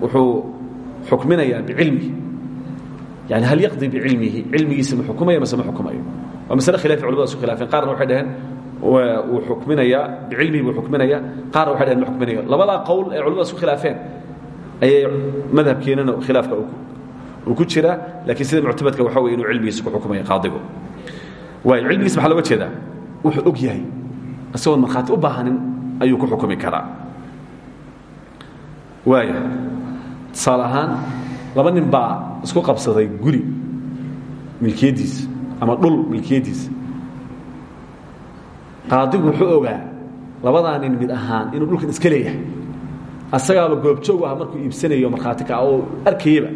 wuxuu xukminayaa bicilmihi yani hal yaqdi bicilmihi cilmigiisa ma xukumaya mase ma xukumayo waa masale khilafi culamada isu khilaafeen qaarna waxay dhaheen wuu xukminayaa bicilmihi buu xukminayaa qaarna waxay dhaheen ma xukminayo labadaa qowl ee culimada isku khilaafeen ayay madhabkeenana khilaafka uu ku jiraa laakiin sida muctamadka waxa wey inuu cilmigiisa ku xukumaya qaadigu waayo cilmigiisa maxaa looga jeedaa wuxuu og yahay isagoon markhaati u baahanin ayuu ku xukumi karaa waaya tusaale ahaan laba nin baa isku qabsaday guri milkiyaddiisa ama dhul milkiyaddiisa qaadigu wuxuu ogaa labadaa nin mid ahaan inuu dhulkan iska leeyahay. Asagaaba goobjoog ah markuu iibsanayo markhaati ka oo arkayaba.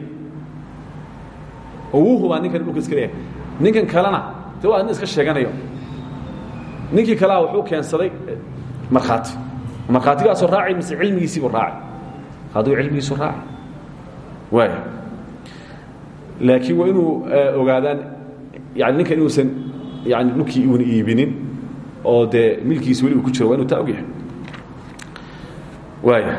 Oo wuu hubaa ninkan dhulka iska leeyahay. Ninkan kalena de waa iska sheeganayo. Ninkii kalea wuxuu keensaday markhaati. Markhaatigaasoo raacay mise cilmigiisiibuu raacay. Qaadigu cilmigiisu raacay laakiin waa inuu ogaadaan yani ninkan inuusan yani dhulkii uuna iibinin oo dee milkiisi weli uu ku jiro waa inu taa og yahay. Waaya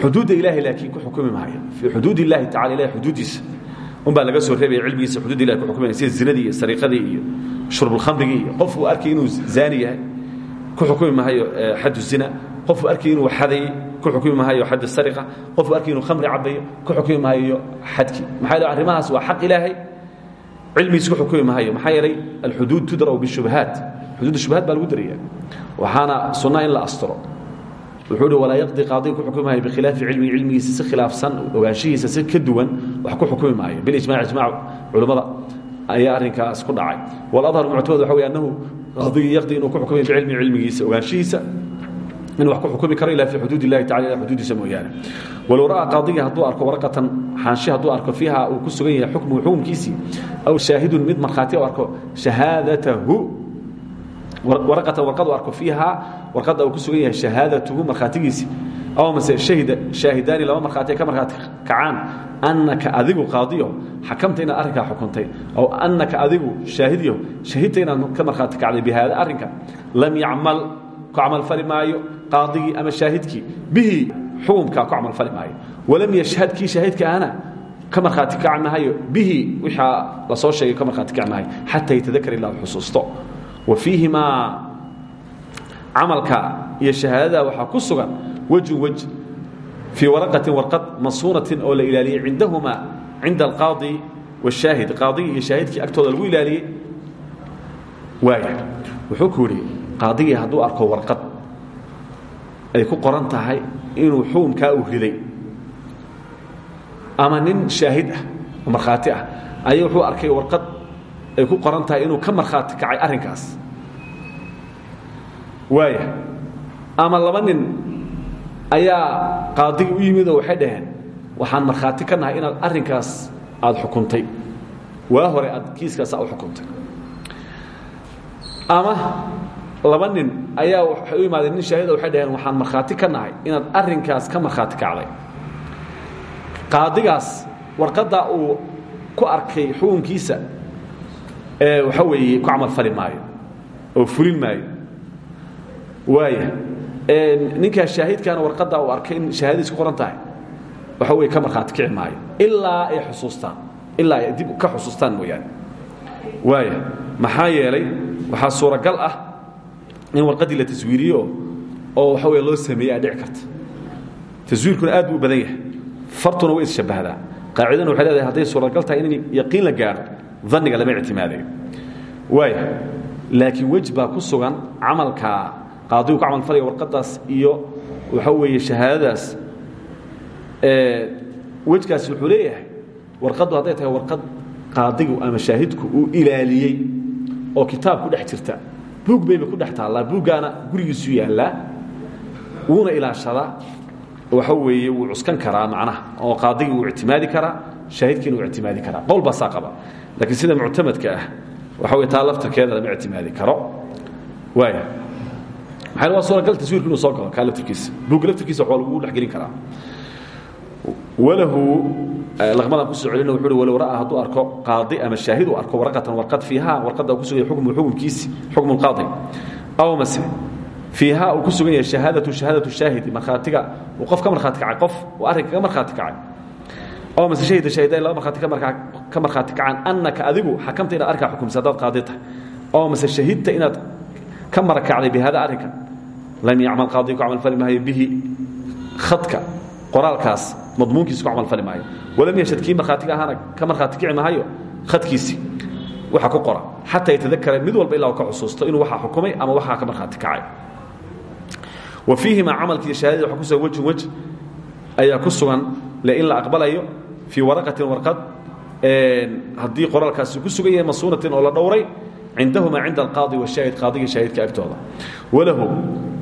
xuduudda ilaahay laakiin ku xukumi maayo. Fii xuduud illahi tacala ilahay xuduuddiisa un baa laga soo reebaya cilmigiisa xuduudda ilahi ku xukuminaya sida zinadii iyo sariiqadii iyo shurbulkhamrigii iyo qofuu arkay inuu zaani ku xukumi maayo xaddu zina. Qofuu arkay inuu xadayey ku xukumi maayo xaddu sariqa. Qofuu arkay inuu khamri cabayo ku xukumi maayo xadkii maxaa yeele arrimahaas waa xaq ilaahay. Cilmigiisa ku xukumi maayo maxaa yeelay alxuduud tudra'u bishubahaat xuduudda shubahaat baa lagu daraya waxaana sunna in la astiro wuxuu hi walaa yaqdi qaadiga ku xukumi maayo bikhilaafi cilmihi. Cilmigiisa si khilaafsan ogaanshihiisa si ka duwan wax ku xukumi maayo bilijmac ijmac culummada ayaa arrinkaas ku dhacay. Waladharu muctamad waxa wey annahu qaadigii yaqdi inuu ku xukumay bicilmihi cilmigiisa ogaanshihiisa inuu wax ku xukumi karo ilaa fii xuduud illahi tacala ila xuduudiisa mooyaane walow ra'aa qaadigii hadduu arko warqatan xaanshi hadduu arko fiiha uu ku sugan yahay xukmuhu xukumkiisii aw shaahidun mid markhaati u arko shahaadatahu waraqatan warqad u arko fiiha warqadda uu ku sugan yahay shahaadatuhu markhaatigiisii aw mase shahida shaahidaani laba markhaati ka markhaati kacaan annaka adigu qaadiyo xakamta inaad arrinkaa xukuntay aw annaka adigu shaahidyo shahidta inaad ka markhaati kacday bihaada arrinka lam yacmal ku camalfali maayo qaadigii ama shaahidkii bihi xukumkaa ku camalfali maayo walam yashhad kii shaahidka ahna ka markhaati kaci mahayo bihi wixaa la soo sheegay ka markhaati kaci mahayo xataa yatadakar ilaa xusuusto wa fiihimaa camalka iyo shahaadada waxaa ku sugan wejun wej fii waraqatin warqad masuunatin oo la ilaaliyey cindahumaa cinda alqaadi waاshaahid qaadigii iyo shaahidkii agtooda lagu ilaaliyey waaya wuxuu ku yidhi qaadigii hadduu arko warqad ay ku qoran tahay inuu xukumkaa u riday ama nin shaahid ah oo markhaati ah ayaa wuxuu arkay warqad ay ku qoran tahay inuu ka markhaati kacay arrinkaas waaya ama laba nin ayaa qaadigii u yimid oo waxay dhaheen waxaan markhaati ka nahay inaad arrinkaas aada xukuntay. Waa hore aad kiiskaasaa u xukuntay. Ama laba nin ayaa waxay u yimaadeen nin shaahida waxay dhaheen waxaan markhaati ka nahay inaad arrinkaas ka markhaati kacday. Qaadigaas warqaddaa uu ku arkay xukunkiisa waxa weeye ku camal fali maayo oo fulin maayo waaya ninkaa shaahidkaana warqaddaa uu arkay in shahaadadiis ku qoran tahay waxa weye ka markhaati kici maayo. Ilaa ay xusuustaan. Ilaa ay dib ka xusuustaan mooyaane. Waaya maxaa yeelay waxaa suuragal ah in warqaddii la taswiiriyo oo waxa wey loo sameeye aa dhici karta. Taswiirkuna aad buu u badan yahay. Fartuna way isshabbahdaa qaacidana waxay leedahay hadday suuragal tahay in yaqiin la gaadho danniga lama ictimaadayo waaya laakiin wej baa ku sugan camalka qaadigu ka camal falaya warqaddaas iyo waxa weeye shahaadadaas wejkaasi wuxuu leeyahay warqaddu hadday tahay warqad qaadigu ama shaahidku uu ilaaliyey oo kitaab ku dhex jirta buug bayba ku dhex taallaa buuggaana gurigiisu yaallaa wuuna ilaashadaa waxa weeye wuu cuskan karaa macnaha oo qaadigii wuu ictimaadi karaa shaahidkiina wuu ictimaadi karaa qowl baa saa qaba. Laakiin sida muctamadka ah waxa wey taa laftarkeeda lama ictimaadi karo. Waaya waa suuragal taswiirku inuu soo galo kaa laftirkiisa buugga laftirkiisa waa lagu dhex gelin karaa. Walahu laqmadan ku soo celina wuxuu uhi walow ra'aa hadduu arko qaadi ama shaahid uu arko warqatan warqad fiiha warqadda uu ku sugan yahay xukmu xukumkiisi xukmu lqaadi aw mase fiiha uu ku sugan yahay shahaadatu shahaadatu shaahidi markhaatiga uu qof ka markhaati kacay qof uu arrin kaga markhaati kacay. Oo mase shahida shahidayn laba markhaati ka ka markhaati kacaan annaka adigu xakamta inaad arkaa xukumsa haddaad qaadi tahay. Oo mase shahidta inaad ka marakacday bihada arrinka lam yacmal qaadigu ku camalfali maayo bihi. Khadka qoraalkaas madmuunkiisa ku camalfali maayo. Walam yashhad kii markhaatiga ahaana ka markhaati kici maayo khadkiisii waxa ku qora. Xataa yatadakara mid walba ilaa ka xusuusto inuu waxaa xukumay ama waxaa ka markhaati kacay. Wa fiihima camalkii shahaadada waxa ku sugan wejun wej ayaa ku sugan le in la aqbalayo fii waraqatin warqad haddii qoraalkaasi ku sugan yahay masuunatin oo la dhowray cindahumaa cinda alqaadi washaahid qaadiga shaahidka agtooda. Walahu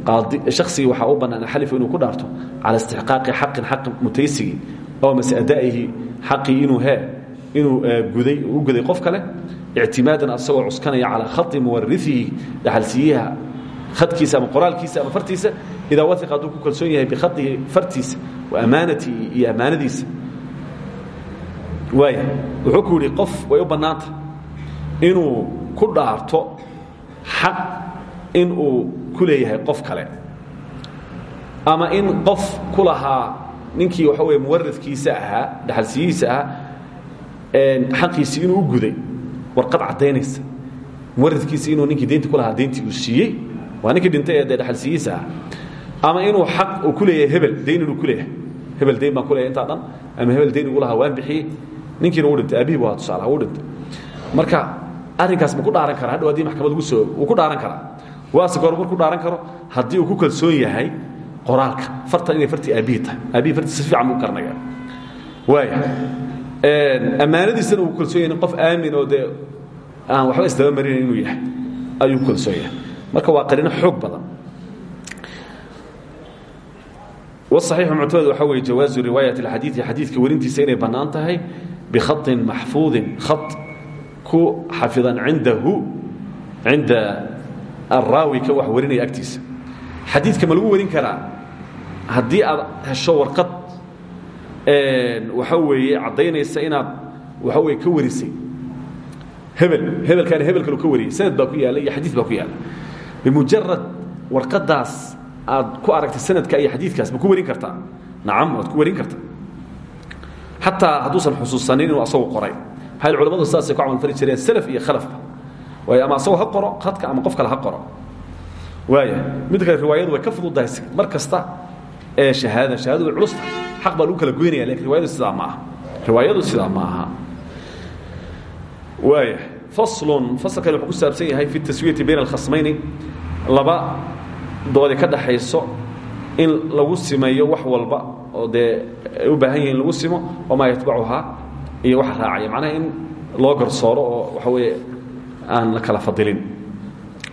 shakhsigii waxaa u bannaan xalifu inuu ku dhaarto cala istixqaaqi xaqin xaq mutaysigii oo mase adaa'ihi xaqii inuu hee inuu guday u guday qof kale ictimaadan asagoo cuskanaya calaa khati muwariihi dhaxalsiiyaha khadkiisa ama qoraalkiisa ama fartiisa idaa waiqa hadduu ku kalsoon yahay bikhadihi fartiisa wa ammaanatihi iyo ammaanadiisa waaya wuxuu ku yidhi qof way u bannaanta inuu ku dhaarto xaq in uu ku leeyahay qof kale. Ama in qof ku lahaa ninkii waxa weye muwaridkiisa ahaa dhaxalsiyihiisa ahaa xaqiisii inuu u guday warqad caddaynaysa. Muwaridkiisi inuu ninkii deyntii ku lahaa deyntii uu siiyey waa ninkii dhintay ee dee dhaxalsiyihiisa ah ama inuu xaq uu ku leeyahay hebel dayn inuu ku leeyahay. Hebel dayn baan ku leeyahay intaa dhan ama hebel dayn ugu lahaa waan bixiyey. Ninkiina uu dhintay aabihii bu ahaa tusaalaha uu dhintay marka arrinkaas ma ku dhaaran kara hadhow haddii maxkamad lagu soo wuu ku dhaaran karaa waase gormar ku dhaaran karo haddii uu ku kalsoon yahay qoraalka. Arta inay artii aabbihi tahay. Aabbihi artii si fiican buu garanaya waaya ammaanadiisana uu kalsoon yahay qof aamin oo dee aan waxba isdaba marinayn inuu yahay ayuu ku kalsoon yahay. Marka waa qarino xoog badan. Waiixu muctamad waxaa weeye jawaazu riwaayat alxadiidi xadiidka warintiisa inay bannaan tahay bikhaطin maxfuudin khaط ku xafidan indahu cinda الraawi ka wax warinaya agtiisa xadiidka ma lagu warin karaa haddii aad hesho warqad waxa weeye caddaynaysa inaad waxa weye ka warisay hebel hebelkaani hebel kalu ka wariyay sanad baa ku yaalla iyo xadiid baa ku yaalla bimujarad warqadaas aad ku aragtay sanadka iyo xadiidkaas ma ku warin kartaa nacam waad ku warin kartaa xataa hadduusan xusuusanin inuu asagu qoray maxay culamadu sidaasay ku camalfali jireen salaf iyo khalafba waayo ama asagu ha qoro khadka ama qof kale ha qoro. Waaya mid kale riwaayadu way ka fududahay mar kasta ee shahaada shahaadadu way culusta. Xaq baa lagu kala goynaya laakiin riwaayadu sidaa ma aha. Riwaayadu sidaa ma aha. Waaya faslun fasalkani wuxuu ku saabsan yahay fi taswiyati bayna alkhasmayni. Laba doodi ka dhaxayso in lagu simeeyo wax walba oo dee ay u baahan yihiin lagu simo wamaa yatbacuhaa iyo waxa raacaya macnaha in loo garsooro oo waxa weeye aan la kala fadilin.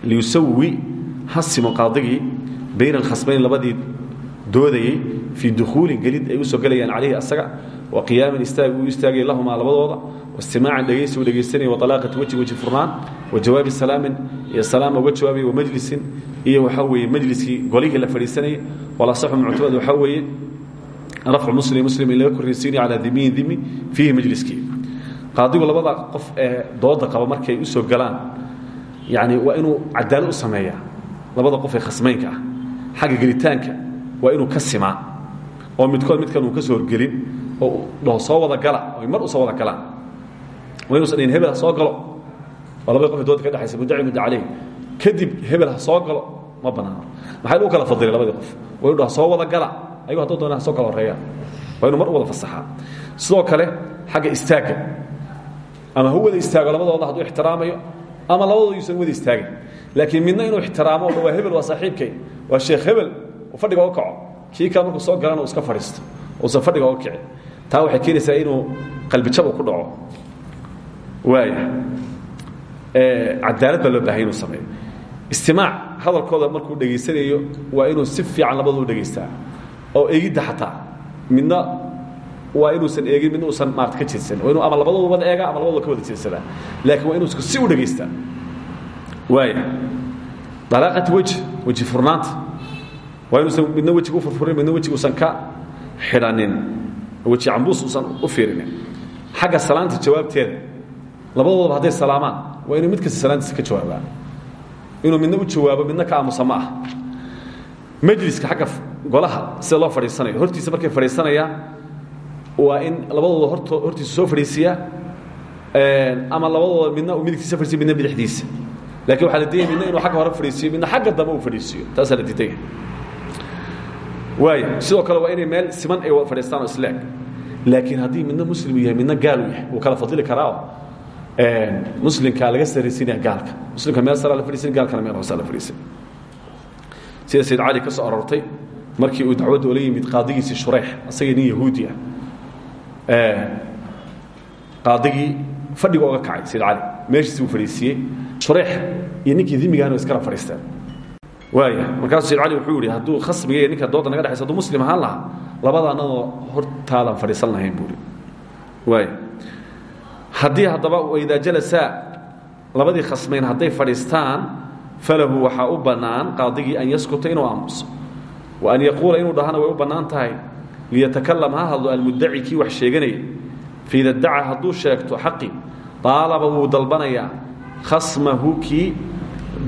Liyusawi ha simo qaadigii bayna alkhasmayn labadii doodayey fii dukhuulin gelid ay u soo gelayaan calayhi asaga wa qiyaamin istaag uu istaagay lahumaa labadooda waistimaacan dhegaysi uu dhegaysanaya waalaaqati weji weji furnaan wa jawaabi salaamin iyo salaam uga jawaabaya wamajlisin iyo waxaa weeye majliskii golihii la fadhiisanayay walasaxu muctamad waxaa weeye rafcu muslim muslim in laga korraysiinayo calaa dimiyin dimi fiihi majliskii qaadigu labada qof ee dooda qaba markay u soo galaan yani waa inuu cadaalad u sameeyaa. Labada qof ee khasmaynka ah xagga gelitaanka waa inuu ka simaa. Oo midkood midkan uu ka soo horgelin oo dhaho soo wada gala oy mar u soo wada galaan waa inuusan dhihin hebel ha soo galo. Waa labada qof ee dooda ka dhexaysa muddaci mudda calayh kadib hebel ha soo galo ma bannaano maxay lagu kala fadilay labadii qof? Waa inu dhaha soo wada gala. Ayago hadduu doona ha soo kala horreeyaan waa inuu mar u wada fasaxaa. Sidoo kale xagga istaagga ama ha wada istaago labadooda hadduu ixtiraamayo ama labadooda yuusan wada istaagin. Laakiin midna inuu ixtiraamo o waa waa saaxiibkay waa sheekh hebel uu fadhiga u kaco. Kii kale markuu soo galana uu iska fadhiisto. Uusan fadhiga u kici. Taa waxay keenaysaa inuu qalbijab uu ku dhaco. Waaya cadaalad loo baahaya inuu sameeyo. Istimaac hadalkooda markuu dhegaysanayo waa inuu si fiican labaduu dhegaystaa oo eegidda xataa. Midna waa inuusan eegin midna uusan maarata ka jeedsan waa inuu ama labadooda wada eegaa ama labadooda ka wada jeedsadaa laakiin waa inuu isku si u dhegaystaa waaya dalaaqati weji weji furnaanta. Waa inuusan midna wejiga u furfurin midna wejiga uusan ka xidhanin. Weji cambuus uusan u fiirinin. Xagga salaanta jawaabteeda labadoodaba hadday salaamaan waa inuu mid kasta salaantiisa ka jawaabaa. Inuu midna u jawaabo midna ka aamusa ma majliska xagga golaha sida loo fadhiisanayo. Hortiisa markay fadhiisanayaan waa in labadooda hortiisa soo fadhiisiya ama labadooda midna midigtiisa fadhisiyo midna bidixdiisa. Lakin waxaa la diidaya midna inuu agga hore fadhiisiyo midna xagga dambe uu fadhiisiyo taasaa la diidaya waaya sidoo kale waa inay meel siman ay fadhiistaan oo isleeg laakiin haddii midna muslim yahay midna gaalu yahay wuu kala fadili karaao muslimkaa laga saraysinaya gaalka. Muslimka meel saraa la fadhiisan gaalkana meel hoosaa la fadhiisan sida sayd cali ka soo aroortay markii uu dacwadda ola yimid qaadigiisii shureyx asagii nin qaadigii fadhiga oga kacay sayd cali meeshiisi uu fadhiisiiyey shureyx iyo ninkii dimigaana iskala fadhiisteen waaya markaasuu sayd cali wuxuu yihi hadduu khasmiga iyo ninka dooda naga dhexaysa hadduu muslim ahaan lahaa labada annagoo hortaadaan fadhiisan lahayn buuri waaya haddii haddaba waidaa jalasaa labadii khasmayn hadday fadhiistaan falahu waxaa u bannaan qaadigii an yaskuta inuu aamuso. Wa an yaquula inuu dhahana way u bannaan liyatakalam ha hadlo almuddaci kii wax sheeganaya. Faida daca hadduu sheegto xaqi daalaba wuu dalbanayaa. Khasmahu kii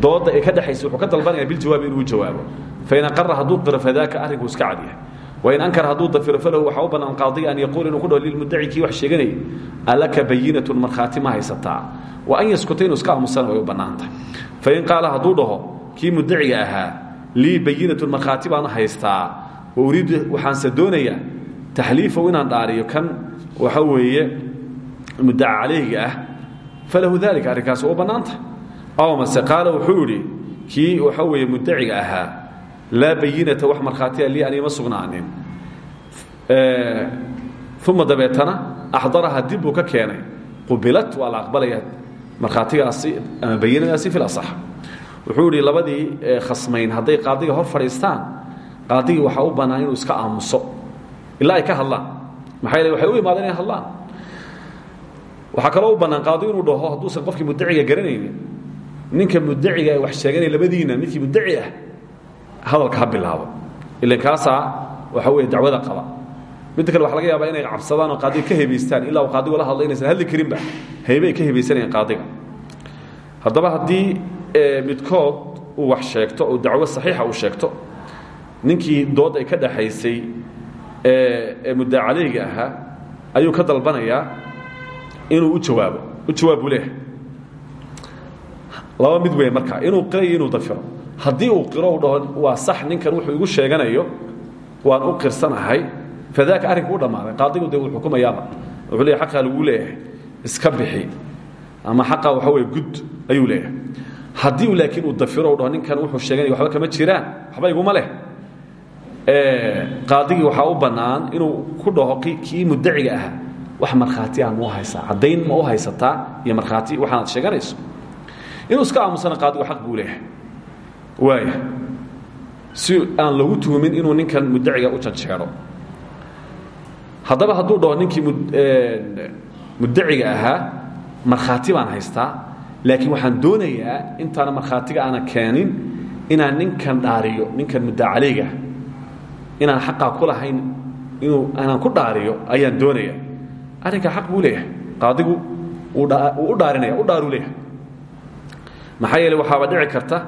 dooda ee ka dhexaysa wuxuu ka dalbanaya biljawaabi inuu jawaabo. Fain aqara hadduu qiro fadaaka arrinku iska cadyahay wain ankara hadduu dafiro falahu waxaa u bannaan qaadiga an yaquula inuu ku dhaho lilmuddaci kii wax sheeganaya alaka bayinatun markhaati ma haysataa. Wa an yaskuta inuu iska aamusana way u bannaan tahay. Fain qaala hadduu dhaho kii muddaciga ahaa lii bayinatun markhaati baan haystaa uriidu waxaanse doonayaa taxliifow inaan dhaariyo kan waxa weeye muddaca calayhiga ah falahu dalika arrinkaas waa u bannaantahay aw mase qaala wuxuu idhi kii waxa weeye muddaciga ahaa laa bayinata wax markhaatiya lii anima sugnaanin uma dabeetana axdaraha dib buu ka keenay qubilat waa la aqbalaya markhaatigaasi ama bayinadaasi fi lasax wuxuu idhi labadii khasmayn hadday qaadiga hor fadhiistaan qaadigii waxaa u bannaan inuu iska aamuso. Ilaa ay ka hadlaan maxaa yeele waxay u imaadeen inay hadlaan. Waxaa kaloo u bannaan qaadigu inuu dhaho hadduusan qofkii muddaciga garanaynin ninka muddaciga ee wax sheeganaya labadiina midkii muddaci ah hadalka ha bilaabo. Ilan kaasaa waxa weeye dacwada qaba. Midda kale waxa laga yaabaa inay cabsadaan oo qaadiga ka hebaystaan ilaa uu qaadigu la hadla inaysan hadli karinba haybe ay ka hebaysanayaan qaadiga haddaba haddii midkood uu wax sheegto oo dacwo saxiixa uu sheegto ninkii dood ay ka dhaxaysay ee muddaa calayga ahaa ayuu ka dalbanayaa inuu u jawaabo. U jawaab buu leeyahay. Laba mid weeye marka inuu qiro inuu dafiro. Haddii uu qiro u dhaho waa sax ninkan wuxuu igu sheeganayo waan u qirsanahay fadaaka arrinku u dhammaaday qaadigu dee xukumayaaba. Wuxuu leeyahy xaqaa laguu leeyahay. Iska bixi. Ama xaqaa waxa weye gud ayuu leeyahay. Haddii uu laakiin uu dafiro u dhaho ninkan wuxuu sheeganaya waxba kama jiraan. Waxba iguma leh qaadigii waxaa u bannaan inuu ku dhaho kii muddaciga ahaa. Wax markhaati ah mau haysaa caddayn ma u haysataa iyo markhaati waxaanaad sheeganayso. Inuu iska aamusana qaadigu xaq buu leeyahay. Waaya si aan lagu tuhumin inuu ninkan muddaciga u janjeero. Haddaba hadduu dhaho ninkii muddaciga ahaa markhaati baan haystaa laakiin waxaan doonayaa intaana markhaatiga aana keenin inaan ninkan dhaariyo ninkan muddaa calayga inaan xaqaa ku lahayn inuu aanaan ku dhaariyo ayaan doonaya arrinkaa xaq buu leeyahay. Qaadigu u dhaarinaya u dhaaruu leeyahay. Maxaa yeele waxaaba dhici karta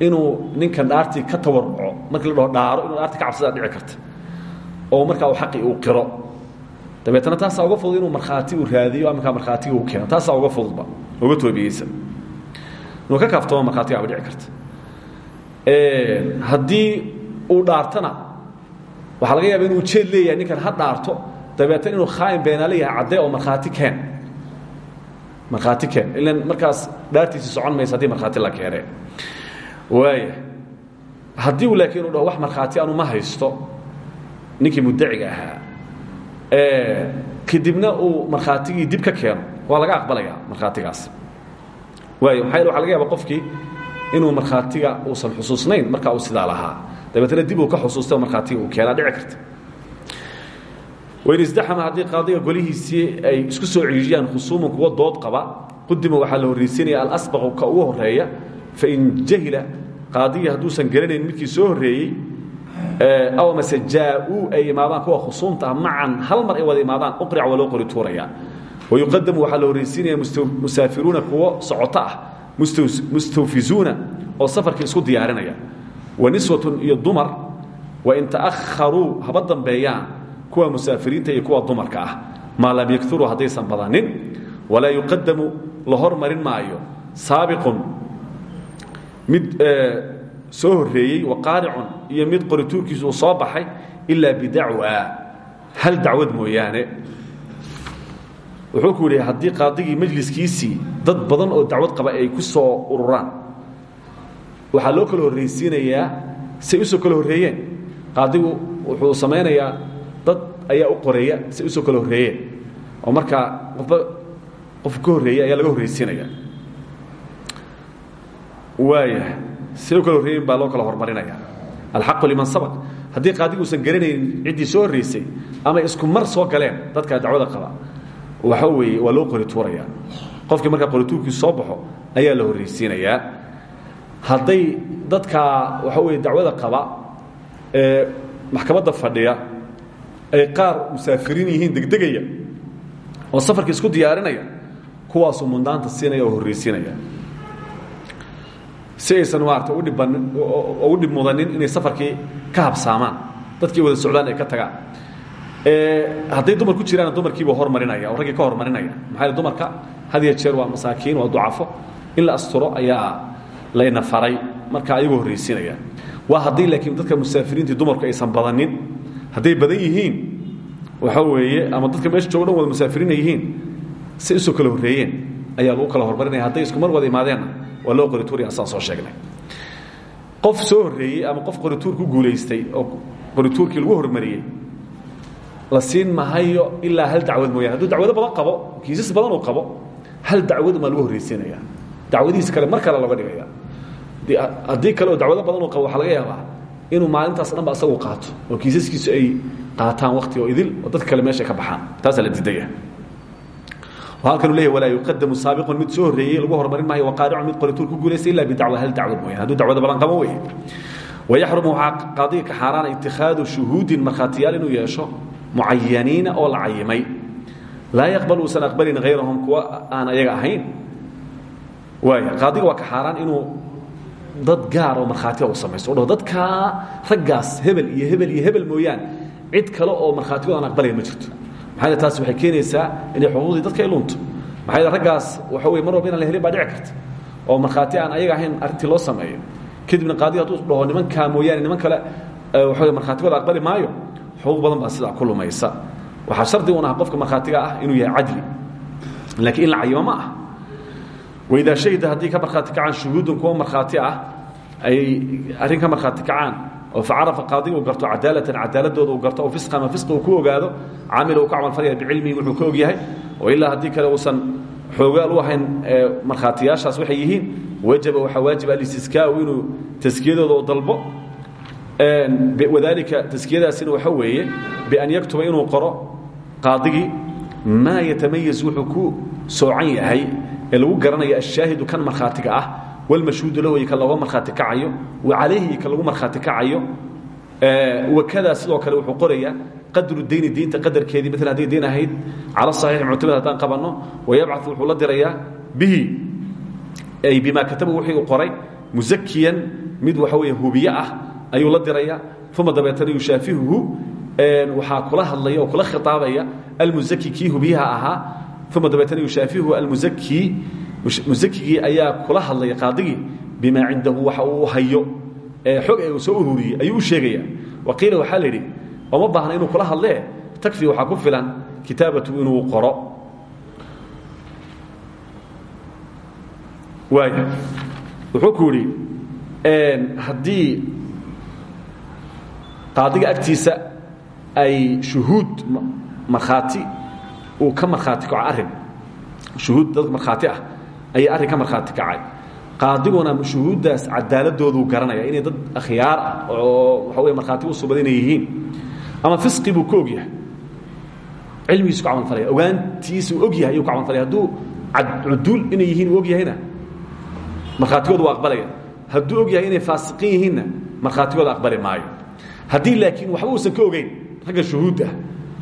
inuu ninkan dhaartii ka tawaruco markii la dhaho dhaaro inuu dhaartii ka cabsadaa dhici karta. Oo markaa uu xaqii uu qiro. Dabeetna taasaa uga fudud inuu markhaati uu raadiyo aminkaa markhaatiga uu keeno. Taasaa uga fududba. Uga toobiyeysan inuu ka kaaftamo markhaatigaaba dhici karta. Haddii uu dhaartana waxaa laga yaaba inuu ujeed leeyahay ninkan ha dhaarto. Dabeetna inuu khaain beenaale yahay caddee oo markhaati keen. Markhaati keen. Ilan markaas dhaartiisi socon maysa haddii markhaati la keene. Waaya haddii uu laakiin uu dhaho wax markhaati anu ma haysto ninkii muddaciga ahaa kadibna uu markhaatigii dib ka keeno waa laga aqbalaya markhaatigaas. Waay maxaa yele waxa laga yaaba qofkii inuu markhaatiga uusan xusuusnayn markaa uu sidaa lahaa dabeetna dib uu ka xusuusta markhaatiga uu keenaa dhici karta. Wain isdaxama haddii qaadiga golihiisii ay isku soo ciijiyaan khusuuman kuwa dood qaba qudima waxaa la horraysiinaya alasbaqu ka ugu horreeya fain jahila qaadigii hadduusan garanayn midkii soo horreeyey aw mase jaa-uu ay imaadaan kuwa khusuumta ah macan hal mar ay wada imaadaan uqric waa loo qori tuuraya. Wayuqadamu waxaa la horraysiinaya musaafiruuna kuwo socoto ah mustawfizuuna oo safarkii isku diyaarinaya wa niswatun iyo dumar wain ta'aharuu haba dambeeyaan kuwa musaafiriinta iyo kuwa dumarka ah. Maa lam yakturuu haddaysan badanin walaa yuqadamu la hormarin maayo. Saabiqun mid soo horeeyey waqaaricun iyo mid qorituurkiisu uu soo baxay ilaa bidacwa. Hal dacwad mooyaane. Wuxuu ku yidhi haddii qaadigii majliskiisii dad badan oo dacwad qaba ay ku soo ururaan waxaa loo kala horraysiinayaa say u soo kala horreeyeen. Qaadigu wuxuu samaynayaa dad ayaa u qoreeya say u soo kala horreeyeen. Oo markaa qofba qof ka horreeyey ayaa laga horraysiinaya waaya say u kala horreeyen baa loo kala hormarinaya alxaqu liman sabaq. Haddii qaadigu usan garanaynin ciddii soo horraysay ama isku mar soo galeen dadka dacwada qaba. Waxa weeye waa loo qori tuuraya qofkii markaa qorituurkiisu soo baxo ayaa la horraysiinayaa hadday dadkaa waxa weye dacwada qaba ee maxkamadda fadhiya ay qaar musaafiriin yihiin degdegaya oo safarka isku diyaarinaya kuwaasuu mundaanta siinaya oo horraysiinaya si aysan maarata ugu dhib mudanin inay safarkii ka habsaamaan dadkii wada socdaan ay ka tagaan. Hadday dumar ku jiraan dumarkiibuu hormarinaya oo raggii ka hormarinaya maxaa dumarka? Had iyo jeer waa masaakiin waa ducafo. In la asturo ayaa layna faray. Marka ayagu horraysiinaya waa haddii laakiin dadka musaafiriintii dumarku aysan badanin hadday badan yihiin waxa weeye ama dadka meesha joogo wada musaafiriina yihiin say u soo kala horreeyeen ayaa lagu kala hormarinaya. Hadday isku mar wada imaadeenna waa loo qorituuriya asaan soo sheegnay. Qof soo horreeyey ama qof qorituur ku guulaystay oo qorituurkii lagu hormariyey la siin mahayo ilaa hal dacwad mooyane hadduu dacwado badan qabo kiisas badan uu qabo hal dacwad maa lagu horraysiinaya dacwadihiis kale mar kale looga dhigaya haddii kale dacwado badan uu qabo waxaa laga yaabaa inuu maalintaas dhanba asagu qaato oo kiisaskiisu ay qaataan wakti oo idil oo dadka kale meesha ka baxaan. Taasaa la diidaya halkanu leeyahy walaa yuqadamu saabiqun. Mid soo horreeyey lagu hormarin maayo waqaaricun mid qorituur ku guulaystay illa bidacwa. Hal dacwad mooyane hadduu dacwada badan qabo weeye wayaxrumu waxaa qaadiga ka xaaraana itikhaadu shuhuudin markhaatiyaal inuu yeesho mucayaniina oo la cayimay laa yaqbal uusan aqbalin hayrahum kuwa aan ayaga ahayn. Waaya qaadiga waa ka xaaraan inuu dad gaar oo markhaatiga u samaysto. O dadkaa raggaas hebel iyo hebel iyo hebel mooyaan cid kale oo markhaatigood aan aqbalaya ma jirto. Maxaa yeel taas waxay keenaysaa inay xuquuqdii dadka ay lunto maxaa yeel raggaas waxa weye mar walba inaan la helin baa dhici karta. Oo markhaati aan ayaga ahayn arrintii loo sameeyo. Kadibna qaadiga hadduu dhaho nimankaa mooyaane niman kale waxa wey markhaatigooda aqbali maayo xuquuq badan baa sidaa ku lumaysa. Waxaa shardi un ah qofka markhaatiga ah inuu yahay cadli. Laakiin in la cayimo ma ah waidaa shahida haddii ka markhaati kacaan shuhuudun kuwa markhaati ah ay arrin ka markhaati kacaan oo facarafa qaadiga uu garto cadaalatan cadaaladooda uu garto oo fisqa ama fisqi uu ku ogaado camila uu ka camalfalaya bicilmihi wuxuu ka og yahay oo ilaa haddii kale uusan xoogaal u ahayn markhaatiyaashaas waxay yihiin wajaba waxaa waajib alistiskaau inuu taskiyadooda u dalbo wadalika taskiyadaasina waxa weeye bian yaktuba inuu qoro qaadigii maa yatamayaz wuxuu ku soocan yahay ee lagu garanayo ashaahidu kan markhaatiga ah walmashhuudu lahu iyo kan looga markhaati kacayo wa calayhi iyo kan lagu markhaati kacayo. Wakadaa sidoo kale wuxuu qorayaa qadru dayni diinta qadarkeedii maala hadday dayn ahayd cala saxiixi muctamad haddaan qabanno wayabcau wuxuu la dirayaa bihi. Ay bimaa kataba wixii qoray musakiyan mid waxa weeye hubiye ah ayuu la diraya uma dabeetana yushaafihuhu waxaa kula hadlaya kula khitaabaya almusaki kii hubiyaha ahaa uma dabeetana yushaafihuhu almusaki musakigii ayaa kula hadlaya qaadigii bimaa cindahu waxa uu hayo xog ee soo ururiyey ayuu u sheegaya. waqiila waxaa la yidhi ooma baahna inuu kula hadlee takfi waxaa ku filan kitaabatu inuu qoro waaya wuxuu ku yidhi qaadiga agtiisa ay shuhuud markhaati uu ka markhaati kaco arrin. Shuhuud dad markhaati ah ayay arrin ka markhaati kacay. Qaadiguna shuhuuddaas cadaaladdooduu garanaya inay dad akhyaar ah oo waxa wey markhaati u subada inay yihiin. Ama fisqi buu ka og yahay cilmigiisu ku camalfalaya ogaantiisa uu og yahay ayuu ku camalfalaya hadduu cuduul inay yihiin uu og yahayna markhaatigooda waa aqbalaya. Hadduu og yahay inay faasiqiin yihiinna markhaatigooda aqbali maayo. Haddii laakiin waxba uusan ka ogeyn ragga shuhuudda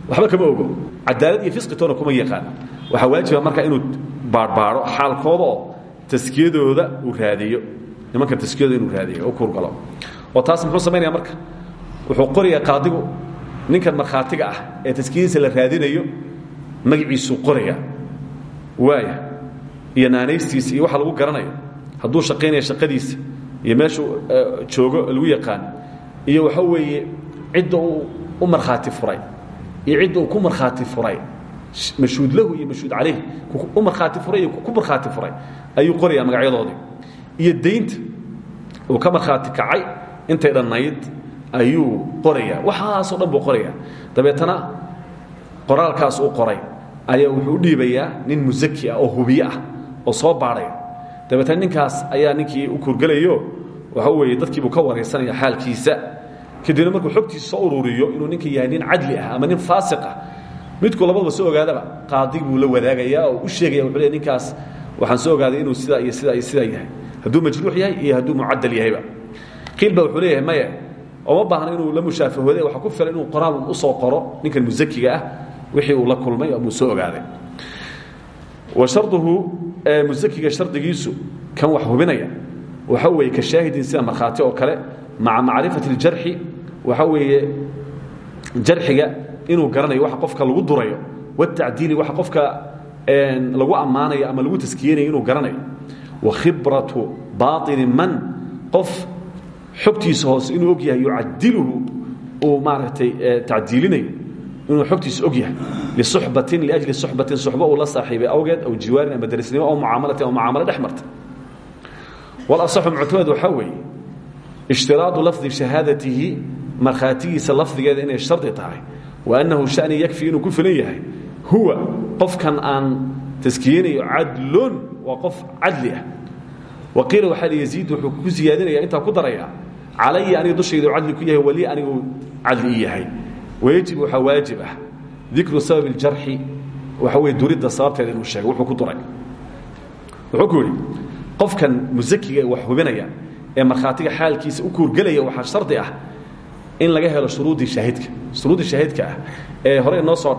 waxba kama ogo. Cadaalad iyo fisqi toona kuma yaqaan. Waxaa waajiba marka inuu baarbaaro xaalkooda oo taskiyadooda uu raadiyo. Nimanka taskiyadooda inuu raadiyo u kuurgalo oo taas muxuu samaynaya marka? Wuxuu qorayaa qaadigu ninkan markhaatiga ah ee taskiyadiisa la raadinayo magaciisuu qoraya waaya iyo naanaystiisa iyo waxa lagu garanayo. Hadduu shaqaynaya shaqadiisa iyo meeshuu joogo lagu yaqaan iyo waxa weeye cidda uu u markhaati furay iyo cidda uu ku markhaati furay. Mashhuud lahu iyo mashhuud calayh u markhaati furay iyo ku markhaati furay. Ayuu qorayaa magacyadoodii. Iyo daynta uu ka markhaati kacay intay dhannayd ayuu qorayaa. Waxaasoo dhan buu qorayaa. Dabeetana qoraalkaas uu qoray ayaa wuxuu u dhiibayaa nin musaki ah oo hubiye ah oo soo baadhaya dabeetana ninkaas ayaa ninkii u kurgelayo waxa weeye dadkiibuu ka waraysanaya xaalkiisa kadibna markuu xogtiisa soo ururiyo inuu ninka yahay nin cadli ah ama nin faasiq ah midkuu labadaba soo ogaadaba qaadig buu la wadaagayaa oo u sheegaya wuxuu leey ninkaas waxaan soo ogaaday inuu sidaa iyo sidaa iyo sidaa yahay. Hadduu majruux yahay iyo hadduu mucadal yahayba. Qiil ba wuxuu leeyahay maya ooma baahna inuu la mushaafahooday waxaa ku filan inuu qoraal u soo qoro ninkan musakiga ah wixii uu la kulmay amuu soo ogaaday. Wa sharduhu musakiga shardigiisu kan wax hubinaya waxa weeye ka shaahidin sida markhaati oo kale maca macrifati اljarxi waxa weeye jarxiga inuu garanayo waxa qofka lagu durayo wاtacdiili waxa qofka lagu ammaanayo ama lagu taskiyanayo inuu garanayo. Wa khibratu baaطini man qof xogtiisa hoose inuu og yahay yucadiluhu uu maaragtay tacdiilinayo inuu xogtiisa og yahay. Lisuxbatin liajli suxbatin suxbo uu la saaxiibay awgeed aw jiwaarin ama darisnimo aw mucaamalatin aw mucaamalo dhex marta. Walasaxu muctamad waxaa weeye ishtiraadu lafdi shahaadatihi markhaatigiisa lafdigeeda inay shardi tahay wa annahu shani yakfi inuu ku filan yahay. Huwa qofkan aan taskiyinayo cadlun waa qof cadli ah. Wa qiila waxaa l yaziid wuxuu ku siyaadinaya intaa ku daraya calaya aniga dushayda u cadli ku yahay wali anigu cadli i yahay. Wayajib waxaa waajib ah. Dikru sababi اljarxi waxa weye duridda sababteeda inuu sheego wuxuu ku duray. Wuxuu ku yidhi qofkan musakiga wax hubinaya ee markhaatiga xaalkiisa u kuurgelaya waxaa shardi ah in laga helo shuruudii shaahidka. Shuruuddii shaahidka ah ee hore inoo soo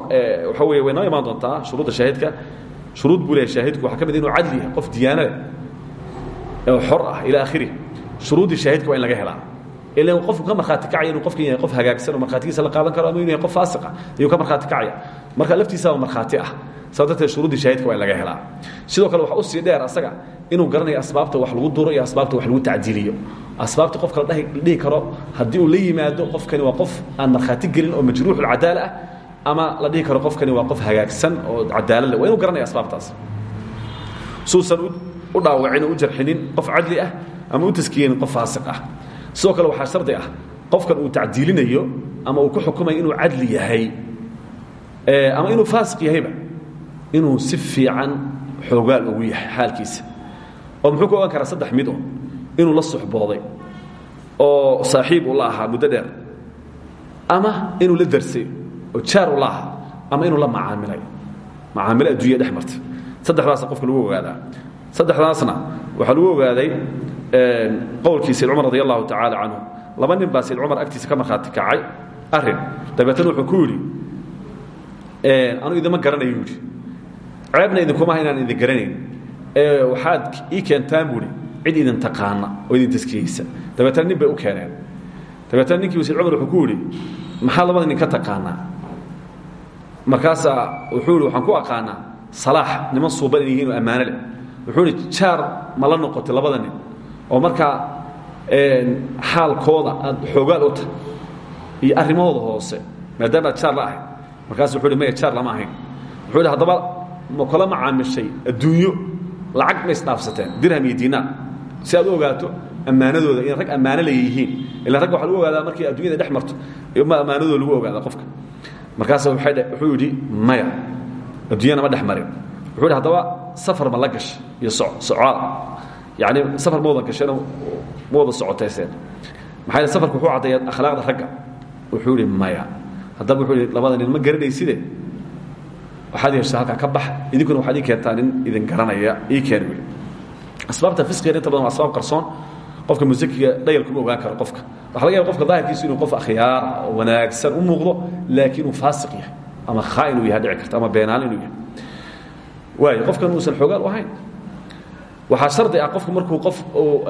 waxa weye way noo imaan doontaa shuruudda shaahidka. Shuruud buu leeyahay shaahidku waxaa ka mid inuu cadli yahay qof diyaano leh oo xor ah ilaa akhirih shuruuddii shaahidka waa in laga helaa. Ilan qofku ka markhaati kacaya inuu qofkan yahay qof hagaagsan oo markhaatigiisa la qaadan karo ama inuu yahay qof faasiq ah ayuu ka markhaati kacaya. Marka laftiisaba markhaati ah. Saa darteed shuruuddii shaahidka waa in laga helaa. Sidoo kale waxaa u sii dheer asaga inuu garanayo asbaabta wax lagu duro iyo asbaabta wax lagu tacdiiliyo asbaabta qofka la dhihi karo haddii uu la yimaado qofkani waa qof aan markhaati gelin oo majruux ulcadaala ah ama la dhihi karo qofkani waa qof hagaagsan oo cadaalad leh waa inuu garanaya asbaabtaas suusan u dhaawacin oo u jarxinin qof cadli ah ama u taskiyenin qof faasiq ah sidoo kale waxaa shardi ah qofkan uu tacdiilinayo ama uu ku xukumayo inuu cadli yahay ama inuu faasiq yahayba inuu si fiican xoogaal ugu yahay xaalkiisa oo muxuu ka ogan karaa saddex mid un inuu la suxbooday oo saaxiib uu la ahaa muddo dheer ama inuu la darsay oo jaar uu la ahaa ama inuu la macaamilay. Macaamilo adduunya dhex marta saddexdaasa qofka lagu ogaadaa. Saddexdaasna waxaa lagu ogaaday qowlkii sayd cumar radi allahu tacaala canhu laba nin baa sayd cumar agtiisa ka markhaati kacay. Arin dabeetana wuxuu ku yidhi anu idima garanayo yidhi. Ceebna idinkumaha inaan idin garanayn. Waxaad ii keentaan buuhi cid idin taqaana oo idin taskiyeysa dabeetana nin bay u keeneen. Dabeetana ninkii sayd cumar wuxuu ku yidhi maxaa labada nin ka taqaanaa? Markaasaa wuxuu yidhi waxaan ku aqaanaa salaax niman suuban inay yihiin oo ammaano leh. Wuxuu yidhi jaar ma la noqotay labada nin oo markaa xaalkooda aad xoogaal u tahay iyo arrimahooda hoose maadaama aad jaar la ahayd markaas wuxuu hi maya jaar lama ahayn. Wuxuu yidhi haddaba ma kula macaamishay adduunyo lacag ma isdhaafsateen dirham iyo diinaar si aad u ogaato ammaanadooda in rag ammaano la yihiin ila ragga waxa lagu ogaadaa markii addunyada dhex marto ma ammaanadooda lagu ogaada qofka. Markaas wuxuu yidhi maya adduunyana ma dhex marin. Wuxuu yidhi haddaba safar ma la gashay iyo socaal yani safar ma wada gasheen ma wada socotayseen. Maxaa yeel safarku wuxuu caddeeyaa akhlaaqda ragga. Wuxuu yidhi maya. Haddaba wuxuu yidhi labada nin ma garanayside waxaad yeeshaa halkaa ka bax idinkuna waxaad ii keentaa nin idin garanaya ii keen weli asbaabta fisqiga inta badan waa asbaab qarsoon. Qofka musakiga dhayal kuma ogaan karo qofka. Waxa laga yaba qofka daahirkiisu inuu qof akhyaar oo wanaagsan u muuqdo laakiin uu faasiq yahay ama khaa'in uu yahay dhici karta ama beenaal inuu yahay. Waayo qofkan uusan xoogaal u ahayn. Waxaa shardi ah qofku markuu qof uu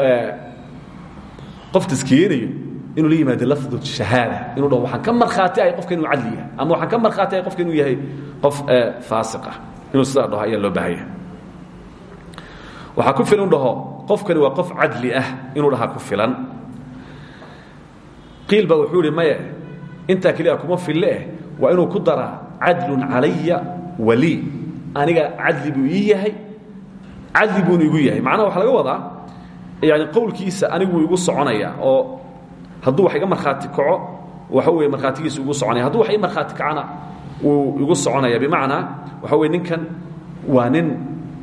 qof taskiyeynayo inuu la yimaado lafdu shahaada inuu dhaho waxaan ka markhaati ahay qofka inuu cadli yahay ama waxaan ka markhaati ahay qofka inuu yahay qof faasiq ah inuu sidaa dhaho ayaa loo baahanya waxaa ku filan dhaho qofkani waa qof cadli ah inuu dhahaa ku filan. Qiil baa wuxuu ihi maye intaa keliya kuma fille waa inuu ku daraa cadlun calaya walii aniga cadli buu ii yahay cadli buuna igu yahay. Macnaha waxaa laga wadaa yani qowlkiisa anigu igu soconaya oo hadduu wax iga markhaati kaco waxa weye markhaatigiisa igu soconaya. Hadduu wax ii markhaati kacana wuu igu soconaya. Bimacnaa waxa weye ninkan waa nin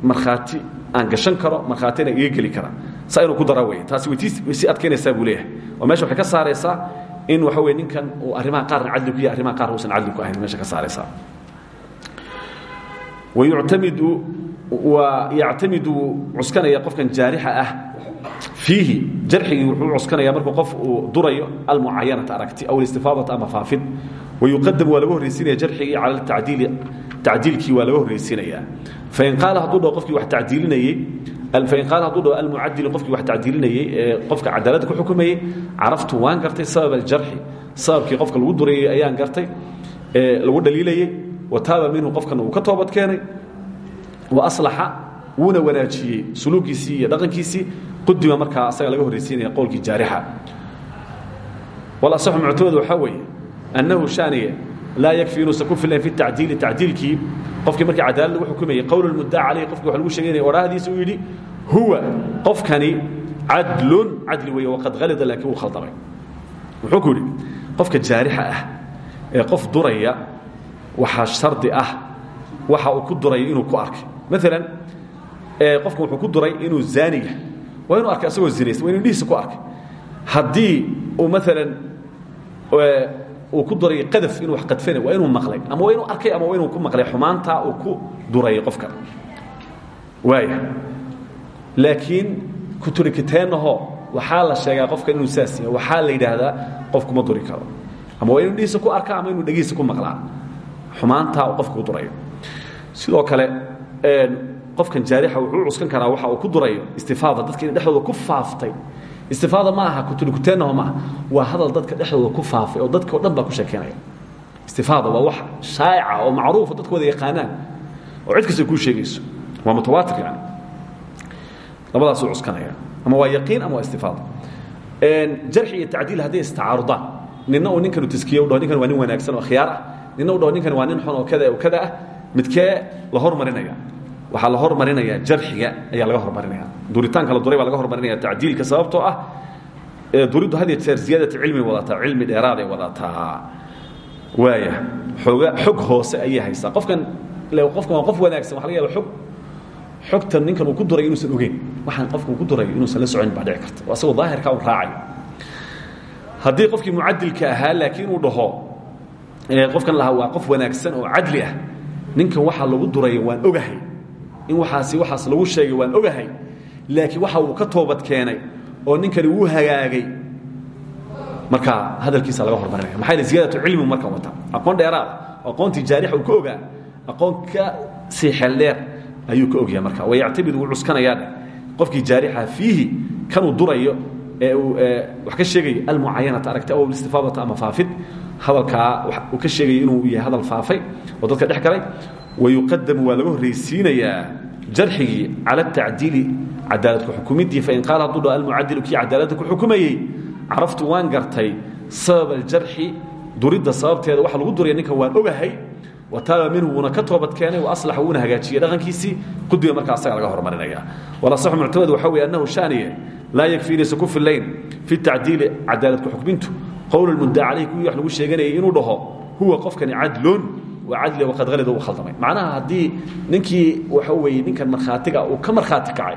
markhaati aan gashan karo markhaatina iga geli kara. Saa inuu ku dara wey taasi way sii adkaynaysaa buu leeyahay. Oo meesha waxay ka saaraysaa in waxa weye ninkan uu arrimaha qaarna cadli ku yahay arrimaha qaarna uusan cadli ku ahayn meesha ka saaraysaa. Wayuctamidu waa yactamidu cuskanaya qofkan jaarixa ah. Fiihi jarxigii wuxuu cuskanaya markuu qof uu durayo almucayanata aragti aw alistifaadata ama faafid. Wayuqadamu waa laga horraysiinaya jarxigii cala tacdiili tacdiilkii waa laga horraysiinaya fain qaala hadduu dhaho qofkii wax tacdiilinayey fain qaala hadduu dhaho almucadili qofkii wax tacdiilinayey ee qofka cadaaladda ku xukumayey caraftu waan gartay sabab aljarxi sababkii qofka lagu durayey ayaan gartay ee lagu dhaliilayey wa taaba minhu qofkana uu ka toobad keenay aslaxa wuuna wanaajiyey suluugiisii iyo dhaqankiisii qudima markaa asaga laga horraysiinaya qowlkii jaarixa. Walasaxu muctamad waxaa weeye annahu shaaniya laa yakfi inuusan ku filayn fi tacdiili tacdiilkii qofkii markii cadaalad lagu xukumayey qowl lmuddaca caleyh qofkii wax lagu sheegaynaya odhaahdiisa uu yidhi huwa qofkani cadlun cadli weeye waqad halida laakiin wuu khaldamay wuxuu ku yidhi qofka jaarixa ah ee qof duraya waxaa shardi ah waxa uu ku duraya inuu ku arkay maalan qofkan wuxuu ku duray inuu zaaniya waa inuu arkay asagoo zinaysa waa inu indhihiisa ku arkay. Haddii uu maalan uu ku duray qadaf inuu wax qadfana waa inuu maqlay. Ama waa inuu arkay ama waa inuu ku maqlay xumaantaa uu ku durayay qofka. Waaya laakiin kuturikiteenaho waxaa la sheegaa qofkan inuu saas yahay. Waxaa la yidhaahdaa qof kuma duri karo. Ama waa inuu indhihiisa ku arkaa ama inuu dhegihiisa ku maqlaa. Xumaantaa uu qofka ku durayo. Sidoo kale qofkan jaarixa wuxuu cuskan karaa waxa uu ku durayo istifaada dadka ina dhexdooda ku faaftay. Istifaada ma aha kuturikuteenaho maaha waa hadal dadka dhexdooda ku faafay oo dadka o dhan baa ku sheekeynaya istifaada waa wax shaa'ica oo macruufa dadka wada yaqaanaan. Oo cid kasta kuu sheegayso. Waa mutawaatir yani. Labadaasuu cuskanaya. Ama waa yaqiin ama waa istifaada jarxi iyo tacdiil hadday istacaarudaan nina uu ninkanu taskiye u dhaho ninkan waa nin wanaagsan oo khiyaar ah. Nina u dhaho ninkan waa nin xun oo kada oo kada ah. Midkee la hormarinaya waxaa la hormarinaya jarxiga ayaa laga hormarinaya duritaanka la duray baa laga hormarinaya tacdiilka sababtoo ah duriddu had iyo jeer ziyaadata cilmi wadataa cilmi dheeraaday wadataa. Waaya xooga xog hoose ayay haysaa qofkan qofkan waa qof wanaagsan waxa laga yaaba og xogtan ninkan uu ku duray inuusan ogeyn. Waxaan qofkan ku durayo inuusan la soconin baa dhici karta. Oo asagoo daahirka un raacayo. Haddii qofkii mucadilka ahaa laakiin uu dhaho qofkan lahaa waa qof wanaagsan oo cadli ah ninkan waxaa lagu duraya waan ogahay in waxaasi waxaas lagu sheegay waan ogahay laakiin waxa uu ka toobad keenay oo ninkani wuu hagaagay. Marka hadalkiisa laga hormarinaya yidhi ziyaadatu cilmi markan wata. Aqoon dheeraada aqoontii jaarixa uu ka ogaa aqoon ka sii xeel dheer ayuu ka ogyahay marka. Wayactabidu wuu cuskanayaa dheh qofkii jaarixa fiihi kanuu durayo ee uu wax ka sheegayo almucayanata aragti aw istifaadata ama faafid hadalkaa uu ka sheegayo inuu yahay hadal faafay oo dadka dhex galay wayuqadamu waa laga horraysiinayaa jarxigii cala tacdiili cadaaladku xukumiddii fain qaala hadduu dhaho almucadilu kii cadaaladda ku xukumayey caraftu waan gartay sabab aljarxi duridda sababteeda waxa lagu duraya ninkan waan ogahay wa taaba minhu wuuna ka toobad keenay wa aslaxa wuuna hagaajiyey dhaqankiisii qudiba markaa asaga laga hormarinaya walasaxu muctamad waxa weeye annahu shaaniye laa yakfi inaysan ku fillayn fi tacdiili cadaaladku xukmintu qowl lmuddaa calayh kuwii wax lagu sheeganayay inuu dhaho huwa qofkani cadlun waa cadli waqad halida uu khaldamay macnaha haddii ninkii waxa weeye ninkan markhaatiga uu ka markhaati kacay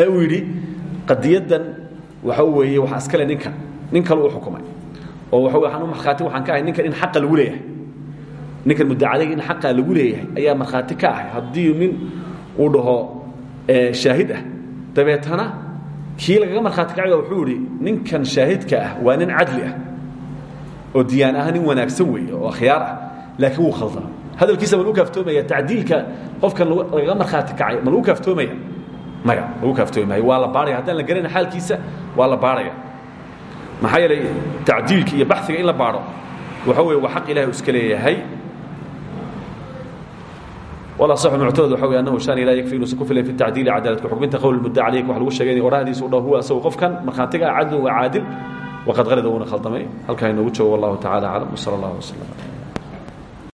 ee uu yidhi qadiyaddan waxa weeye waxaa iskale ninkan nin kale uu xukumay. Oo waxa weye waxaan u markhaati waxaan ka ahay ninkan in xaqa lagu leeyahay. Ninkan muddacalayga in xaqa lagu leeyahay ayaa markhaati ka ahay. Haddii nin uu dhaho shaahid ah dabeetana kii lagaga markhaati kacayba wuxuu idhi ninkan shaahidka ah waa nin cadli ah oo diyaan ah nin wanaagsan weeye oo akhyaar ah laakiin wuu khaldama hadalkiisa ma lagu kaaftoomaya tacdiilka qofkan lagaga markhaati kacay ma lagu kaaftoomaya. Maya lagu kaaftoomi maayo waa la baaraya. Haddaan la garana xaalkiisa waa la baaraya. Maxaa yeelay tacdiilka iyo baxiga in la baadho waxa weye waa xaq ilahi u iska leeyahay. Walaصx muctamad waxa wey annahu shan laa yakfi inuusan ku filay fi tacdiili cadaaladka. Xukminta qowl mudda caleyk wax lagu sheegay in orahdiisa u dha huwa asagu qofkan markhaatiga ah cadlun waa caadil waqad halida wuuna khaldamay. Halkaa inoogu joogo wallahu tacala aclam wsal اllah wslam